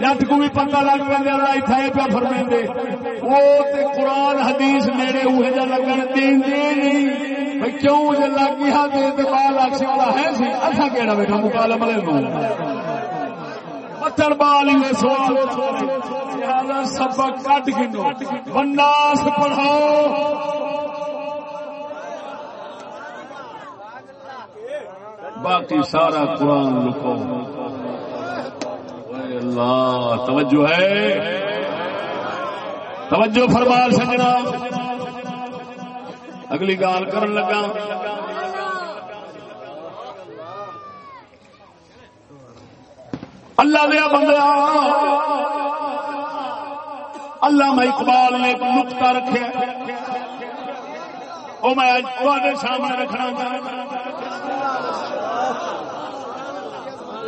جٹ کو بھی پتہ لگ پے اللہ اتھے پہ فرمے دے وہ تے قرآن حدیث میرے اوہے جا لگن دین دے نہیں بھئی کیوں جے لگ گیا دے تے بال اکھ والا ہے سی اسا کیڑا بیٹھا مکالمہ لے لوں متر بال ہی سوال سبق کٹ گنو بناس پڑھاؤ باقی سارا قرآن لکھو۔ اللہ، توجہ ہے؟ توجہ فرمال سجنا۔ اگلی گال کرن لگا۔ اللہ دیا بندہ اللہ میں اقبال نے ایک نقطہ رکھے وہ میں سامنے رکھنا چاہتا ہاں سبحان اللہ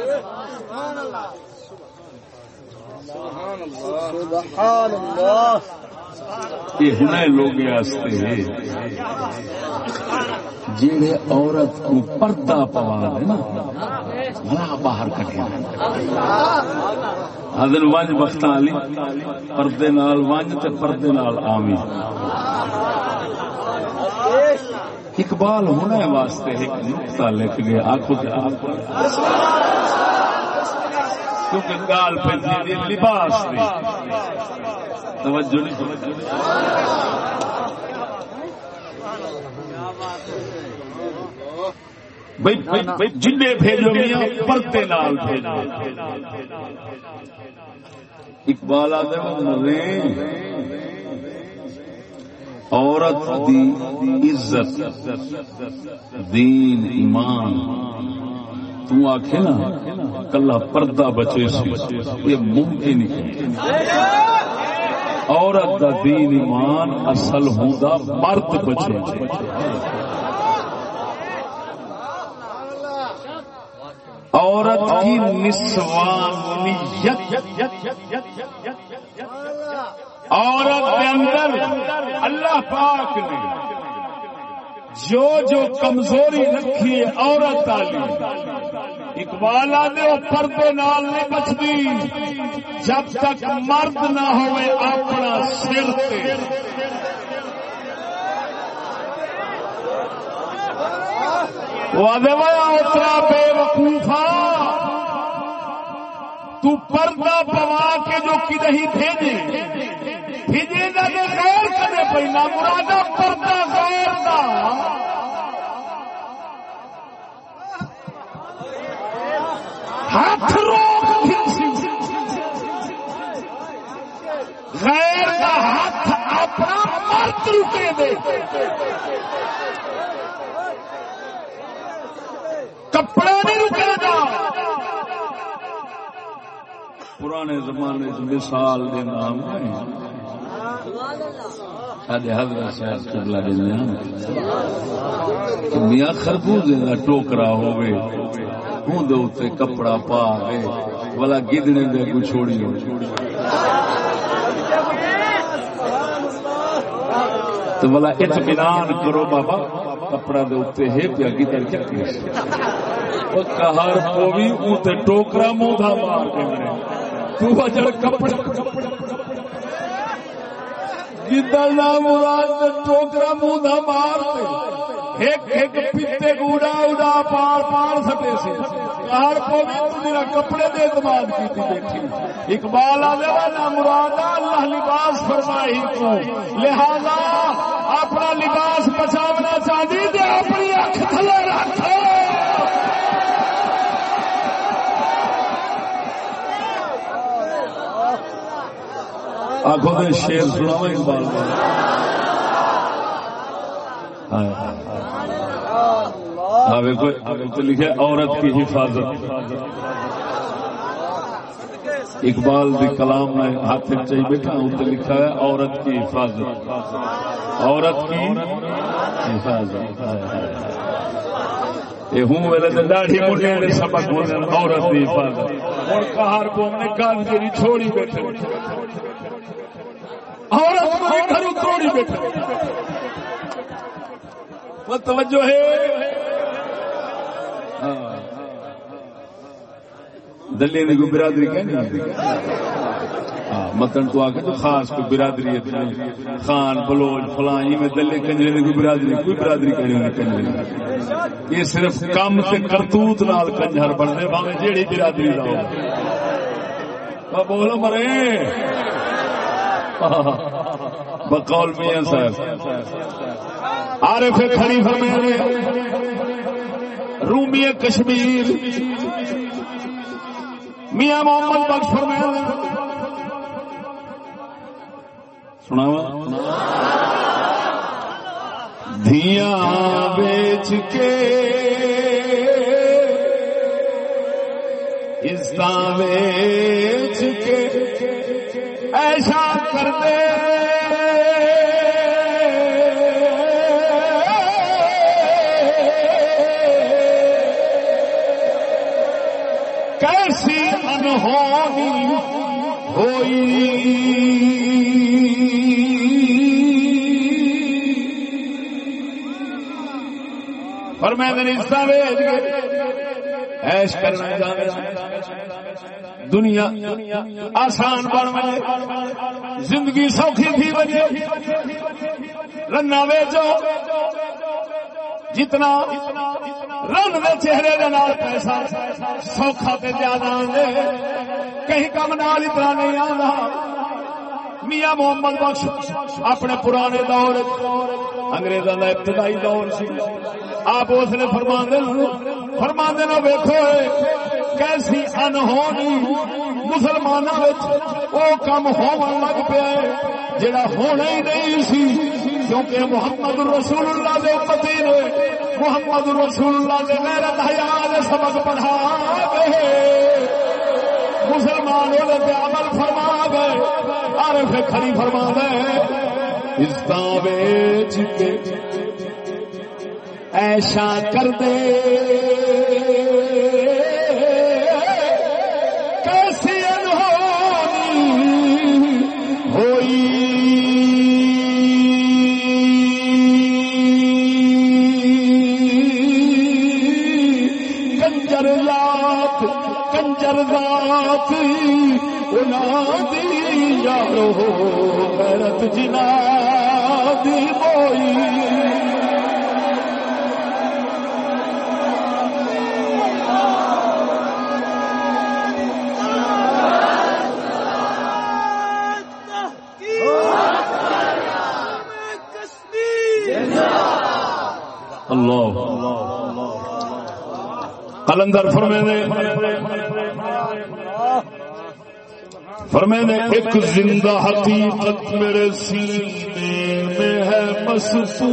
یہ لوگ جیڑے عورت کو پردہ پوا دے نا، بڑا باہر کٹیا حضر ونج بخت علی پردے نال ونج تے پردے نال آمی اقبال ہونے واسطے ایک نقطہ لکھ گیا آخو کیونکہ گال پہ لباس دی۔ توجہ نہیں۔ بھائی بھیجو پرتے نال بھیجو۔ اقبال آدھے مرے عورت دی عزت، دین، ایمان۔ تو آخے نا، کلا پردہ بچے سی۔ یہ ممکن نہیں عورت دا دین ایمان اصل ہوں مرد بچے۔ عورت کی نسوانیت۔ عورت کے اندر اللہ پاک نے جو جو کمزوری رکھی ہے، عورت والی اقبال آدھے پردے نال نہیں بچتی۔ جب تک مرد نہ ہوئے، اپنا سر تے۔ اترا بے وقوفا۔ تو پردہ پوا کے جو کدی بھیجے۔ بھیجے گا غیر کرے پہنا، مرادہ پردہ غیر کا ہاتھ روک غیر کا ہاتھ اپنا مرد رکے دے۔ کپڑا نہیں رکے گا پرانے زمانے مثال کے نام ہے سارے حضرت صاحب میاں خربوزے کا ٹوکرا ہوئے اتنے کپڑا پا کے والا گدنے دے کو چھوڑی ہو۔ تو والا اطمینان کرو بابا، کپڑا دے اتنے ہے پیا گدڑ کیا کہار کو اتنے ٹوکرا مودا مار کے تو اجڑ کپڑا گدڑ نام مراد ٹوکرا مودا مار ایک ایک پیتے گوڑا اڑا پار پار سکے سے ہر کو میرا کپڑے دے اعتماد کی بیٹھی اقبال آنے والا مراد اللہ لباس فرمائی کو لہذا اپنا لباس بچاونا چاہیے اپنا اپنی اکھ تھلے رکھو آنکھوں میں شیر سنا اقبال ہاں، ہاں، لکھے، عورت کی حفاظت۔ اقبال دی کلام میں ہاتھ چاہیے بیٹھا ہوں تو لکھا ہے، عورت کی حفاظت۔ عورت کی حفاظت۔ یہ ہوں میرے داڑھی منڈے سبق عورت کی حفاظت۔ اور کہار کو ہم نے کان کے جی چھوڑی بیٹھے عورت کو گھر توڑی بیٹھے توجہ ہے۔ ہاں۔ دلی نے کوئی برادری کہنی متن تو آ کے تو خاص کوئی برادری خان بلوچ فلاں میں دلے کنجرے نے کوئی برادری کوئی برادری کہنی نہیں کنجرے یہ صرف کم سے کرتوت نال کنجر بننے باوے جیڑی برادری کا بولو مرے۔ بقول میاں صاحب۔ عارف خلیفہ میں رومی کشمیر، میاں محمد بخش فرمایا۔ سنا دیا بیچ کے عزت بیچ کے ایسا کر دے ہوئی اور میں نے رشتہ بھیج کے۔ ایش کرنا جانے دنیا آسان بن بنے زندگی سوکھی تھی بنے رنا ویچو۔ جتنا رن دے چہرے دے نال پیسہ سوکھا تے زیادہ آندے، کہیں کم نال اتنا نہیں آندا۔ میاں محمد بخش اپنے پرانے دور انگریزوں کا ابتدائی دور سی۔ آپ اس نے فرما فرما دینا ویکو کیسی انہونی مسلمانوں وہ کم ہون لگ پیا جڑا ہونا ہی نہیں سی۔ کیونکہ محمد رسول اللہ دے پتی نے محمد رسول اللہ دے میرا حیا دے سبق پڑھا گئے مسلمان ہونے عمل فرما گئے عارف کھڑی فرما گئے اس کا کے ایسا کر دے۔ یارو غیرت جنا دی موئی اللہ قلندر فرمے نے فرمے نے، ایک زندہ حقیقت میرے سینے میں ہے مسسو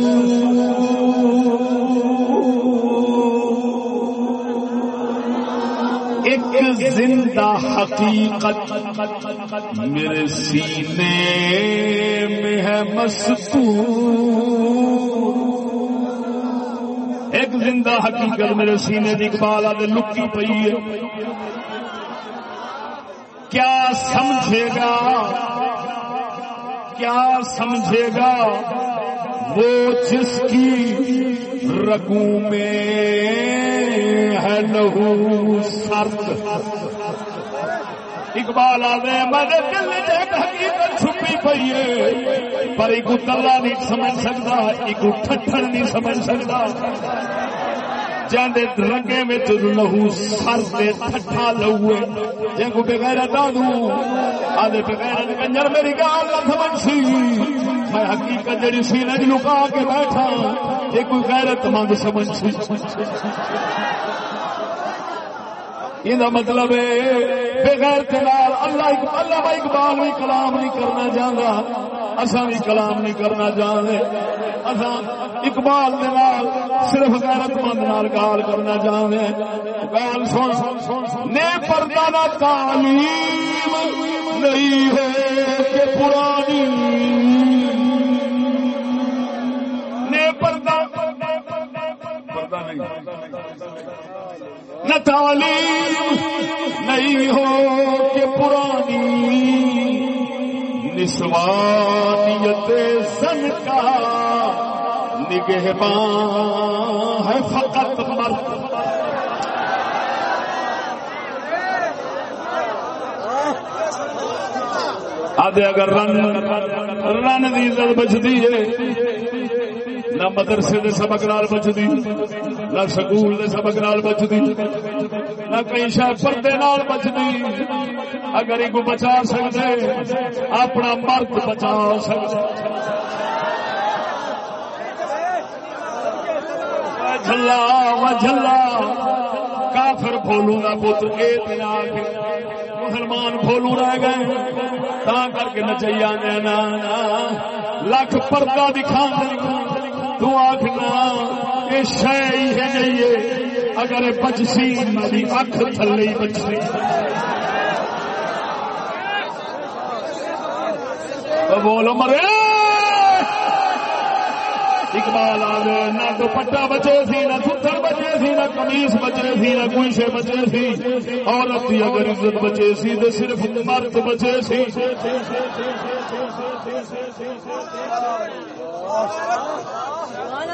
ایک زندہ حقیقت میرے سینے میں ہے مستو ایک زندہ حقیقت میرے سینے کی اقبال آدھے لکی پئی ہے۔ کیا سمجھے گا؟ کیا سمجھے گا؟ وہ جس کی رگو میں ہے لہو سرد۔ اقبال آدھے میرے دل ایک حقیقت چھپی پئی ہے۔ پر ایک تلا نہیں سمجھ سکتا، ایک ٹھٹر نہیں سمجھ سکتا۔ جان دے رنگے میں تو لہو سر دے تھٹھا لہوے۔ جن کو بغیر دادو آدھے بغیر کنجر میری گال نہ سمجھ سی۔ میں حقیقت جڑی سینے چ لکا کے بیٹھا یہ کوئی غیرت مند سمجھ سی۔ یہ مطلب ہے بغیر کلال اللہ اللہ بھائی اقبال بھی کلام نہیں کرنا چاہتا اصا بھی کلام نہیں کرنا چاہتے اصا اقبال دے نال صرف غیرت مند نال گال کرنا چاہتے گال سن نے پردہ نہ تعلیم نہیں ہے کہ پرانی۔ نے پردہ پردہ نہیں۔ نہ تعلیم نہیں ہو کہ پرانی نسوانیت سن کا نگہبان ہے فقط مرد۔ آدھے اگر رن رن دی عزت بچتی ہے نہ مدرسے دے سبق نال بچتی نہ سکول دے سبق نال بچتی نہ کہیں شاید پردے نال بچتی اگر ایک بچا سکتے اپنا مرد بچا سکتے جھلا و جھلا، کافر بھولوں گا پت اے دیا مسلمان بھولو رہ گئے۔ تا کر کے نچیا نا لکھ پردہ دکھا تو آخنا یہ شہ ہی نہیں ہے۔ اگر بچسی میری اکھ تھلے بچسی۔ بولو، مرے! اقبال آ گئے نہ دوپٹا بچے سی نہ تھر بچے سی نہ کمیس بچے سی نہ گوشے بچے سی اور اپنی اگر عزت بچے سی تو صرف مرد بچے سی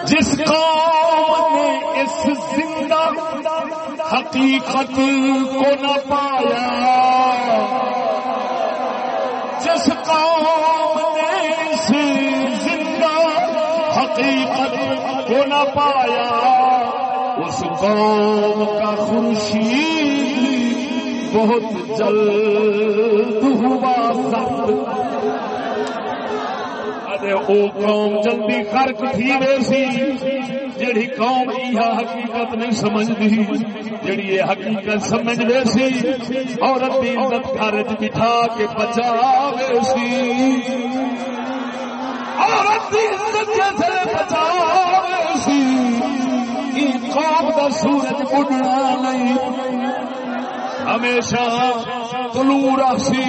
جس قوم نے اس زندہ حقیقت کو نہ پایا، جس قوم نے اس زندہ حقیقت کو نہ پایا، اس قوم کا خورشید بہت جلد ہوا سخت۔ ادے او قوم جلدی خرک تھی ویسی جڑی قوم یہ حقیقت نہیں سمجھتی جڑی یہ حقیقت سمجھ ویسی عورت کی عزت گھر چ بٹھا کے بچا ویسی عورت کی عزت جیسے بچا ویسی قوم کا سورج اڑنا نہیں۔ ہمیشہ طلوع راسی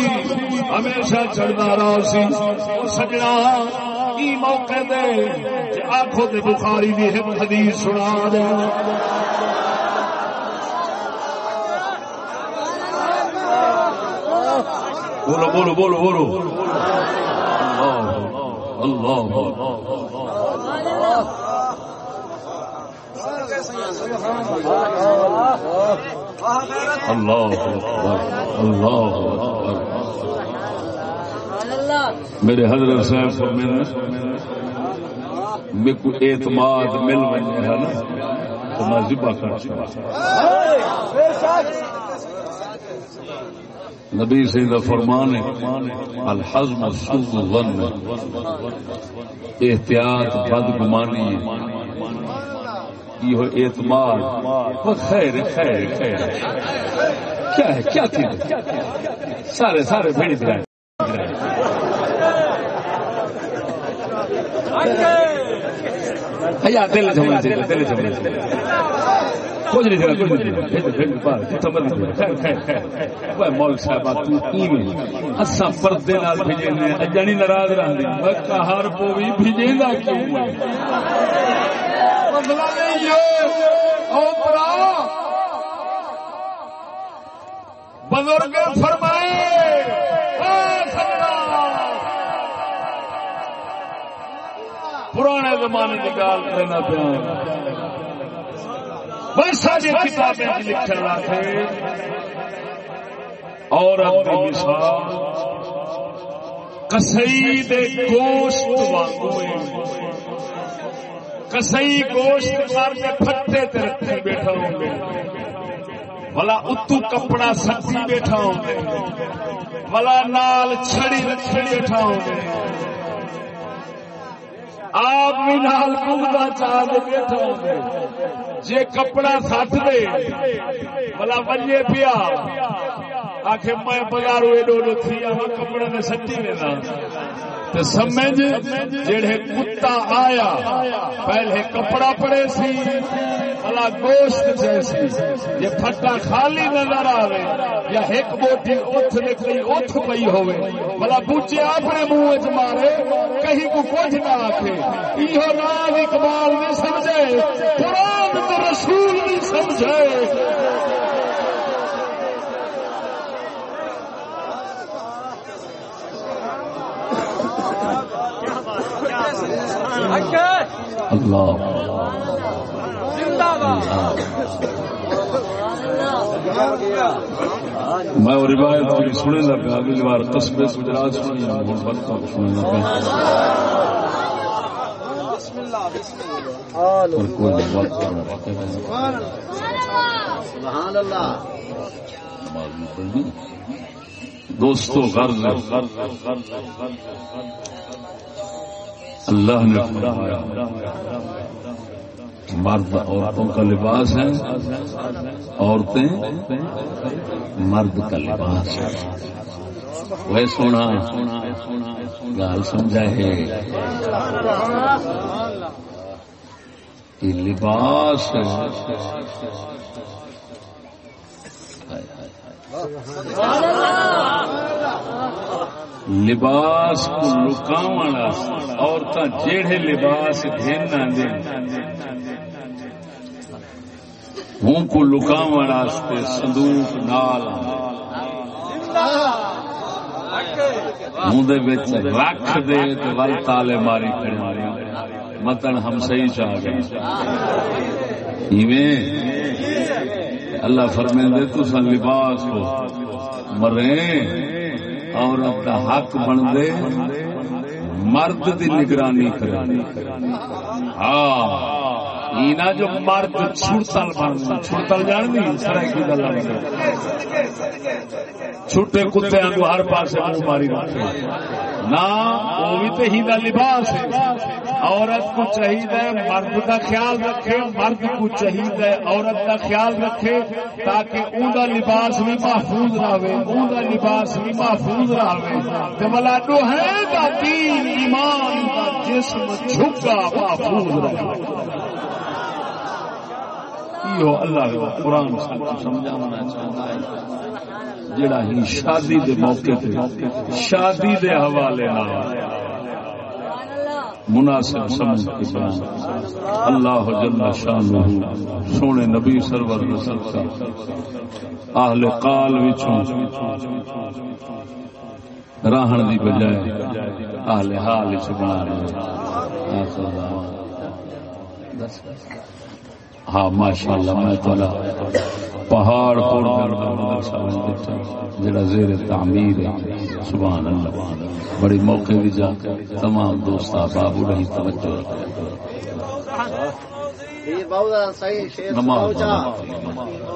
ہمیشہ چڑھنا راسی سجنا ای موقع دے کہ آنکھوں دے بخاری دی ایک حدیث سنا دے۔ بولو بولو بولو بولو۔ اللہ اللہ۔ اللہ اللہ میرے حضرت صاحب کو میرے کو اعتماد مل بنے ہے نا، تو میں ذبح کر نبی سے فرمان الحزم سوء الظن احتیاط بد گمانی یہ اعتماد؟ خیر خیر خیر۔ کیا ہے؟ کیا تھی؟ سارے سارے بھیڑ دلائے دل دل کچھ نہیں دینا کچھ نہیں صاحب پردے بھیجے ناراض رہی ہر پو بھی کیوں مسئلہ نہیں بزرگ فرمائے پرانے زمانے کی گال کرنا پیا۔ بڑی ساری کتابیں جی لکھن لگے۔ اور مثال۔ کسئی دے گوشت واگو کسائی گوشت مار کے پھٹے تے رکھی بیٹھا ہوں گے۔ بلا اتو کپڑا سکتی بیٹھا ہوں گے۔ بلا نال چھڑی رکھی بیٹھا ہوں گے۔ آپ بھی نال کمدا چاہ دے بیٹھا ہوں گے۔ جے کپڑا سٹ دے بلا بجے پیا۔ آخ میں بازارو ایڈو ایڈو تھی کپڑے نے سٹی لینا سمجھ جڑے کتا آیا، پہلے کپڑا پڑے سی بلا گوشت جیسی یہ پھٹا خالی نظر آوے یا ایک بوٹی اتھ نکلی اتھ پئی ہوئے بلا بوچے اپنے منہ چ مارے، کہیں کو کچھ نہ آکھے۔ یہ راز اقبال نہیں سمجھے، قرآن تو رسول نہیں سمجھے۔ اللہ میں وہ روایت سننے لگا اگلی بار قصبے گجرات سنی بند کا سننے لگا۔ دوستو غرض اللہ نے مرد عورتوں کا لباس ہے، عورتیں مرد کا لباس ہے۔ وہ سونا، گال سمجھا ہے۔ کہ لباس لباس کو لکاو عورتیں جیڑے لباس گھن آدھے ہوں کو لکاو صندوق نال منہ رکھ دے ول تالے ماری کھڑی متن ہم صحیح چاہ گئے۔ اللہ فرمے دے تو سن لباس کو مرے عورت کا حق بن دے، مرد دی نگرانی کرے۔ ہاں اینا جو مرد چھڑتل بن چھڑتل جان دی؟ سرائکی گلا چھوٹے کتے آنگو ہر پاس منہ ماری رکھے۔ نہ وہ بھی تو ہی لباس ہے عورت کو چاہیے مرد کا خیال رکھے مرد کو چاہیے عورت کا خیال رکھے تاکہ ان کا لباس بھی محفوظ رہے ان کا لباس بھی محفوظ رہے ملا تو ہے دین ایمان کا جسم جھکا محفوظ رہے اللہ قرآن سمجھانا چاہتا ہے۔ جڑا ہی شادی دے موقع تے شادی دے حوالے مناسب سمجھ کے بیان اللہ جل شانہ سونے نبی سرور نسل کا اہل قال وچوں راہن دی بجائے اہل حال بنا رہے ہاں ماشاء اللہ میں تھوڑا پہاڑ جڑا زیر تعمیر ہے۔ سبحان اللہ بڑی موقع بھی جا تمام دوست بابو رہی توجہ۔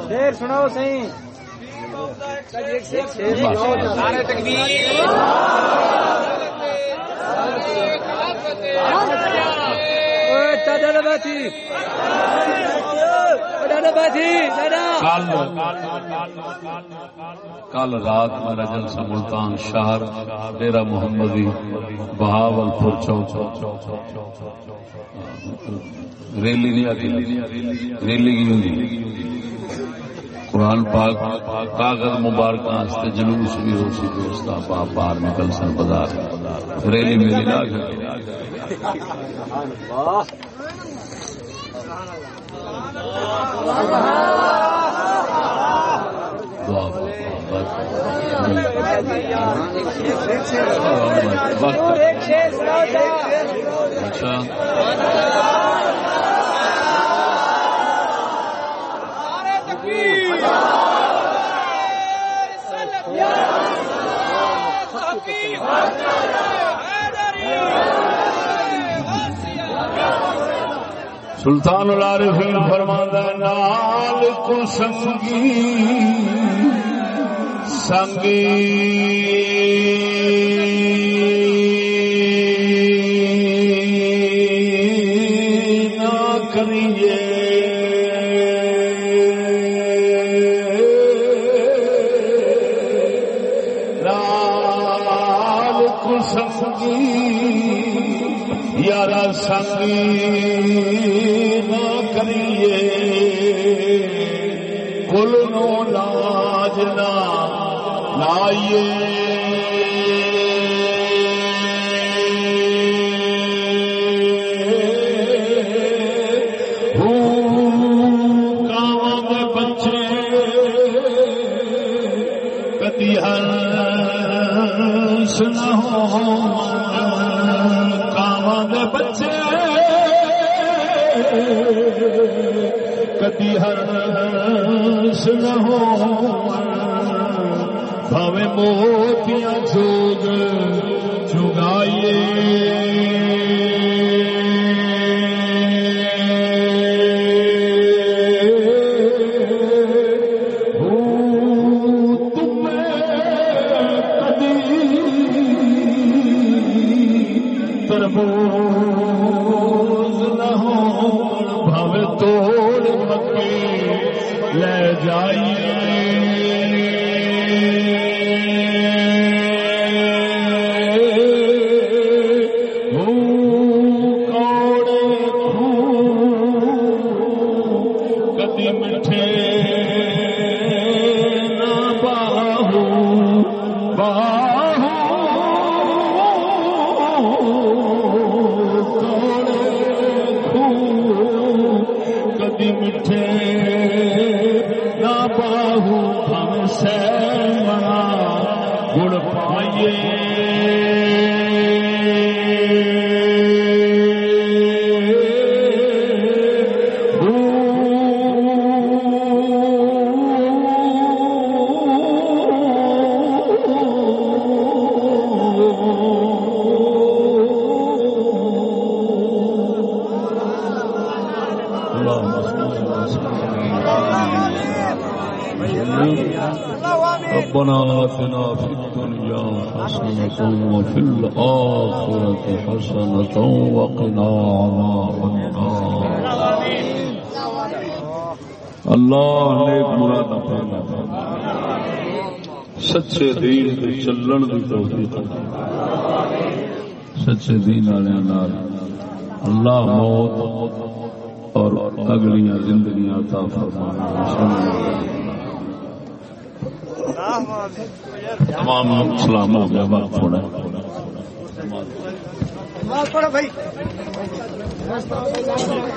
شیر سناؤ صحیح کل رات میں رجل سے ملتان شہر ڈیرا محمدی بہاول پور چوک۔ ریلی نہیں آتی ریلی کی ہوں قرآن پاک کاغذ مبارک جلوس بھی ہو سی دوست آپ باہر نکل سن بازار۔ ریلی میری لا اچھا سلطان العارفین فرماتا نال کو سنگی سنگی۔ کریے۔ نال کو سنگی یارا سنگی۔ لاج نہ لائیے۔ بچے کدی ہر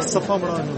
الصفامرة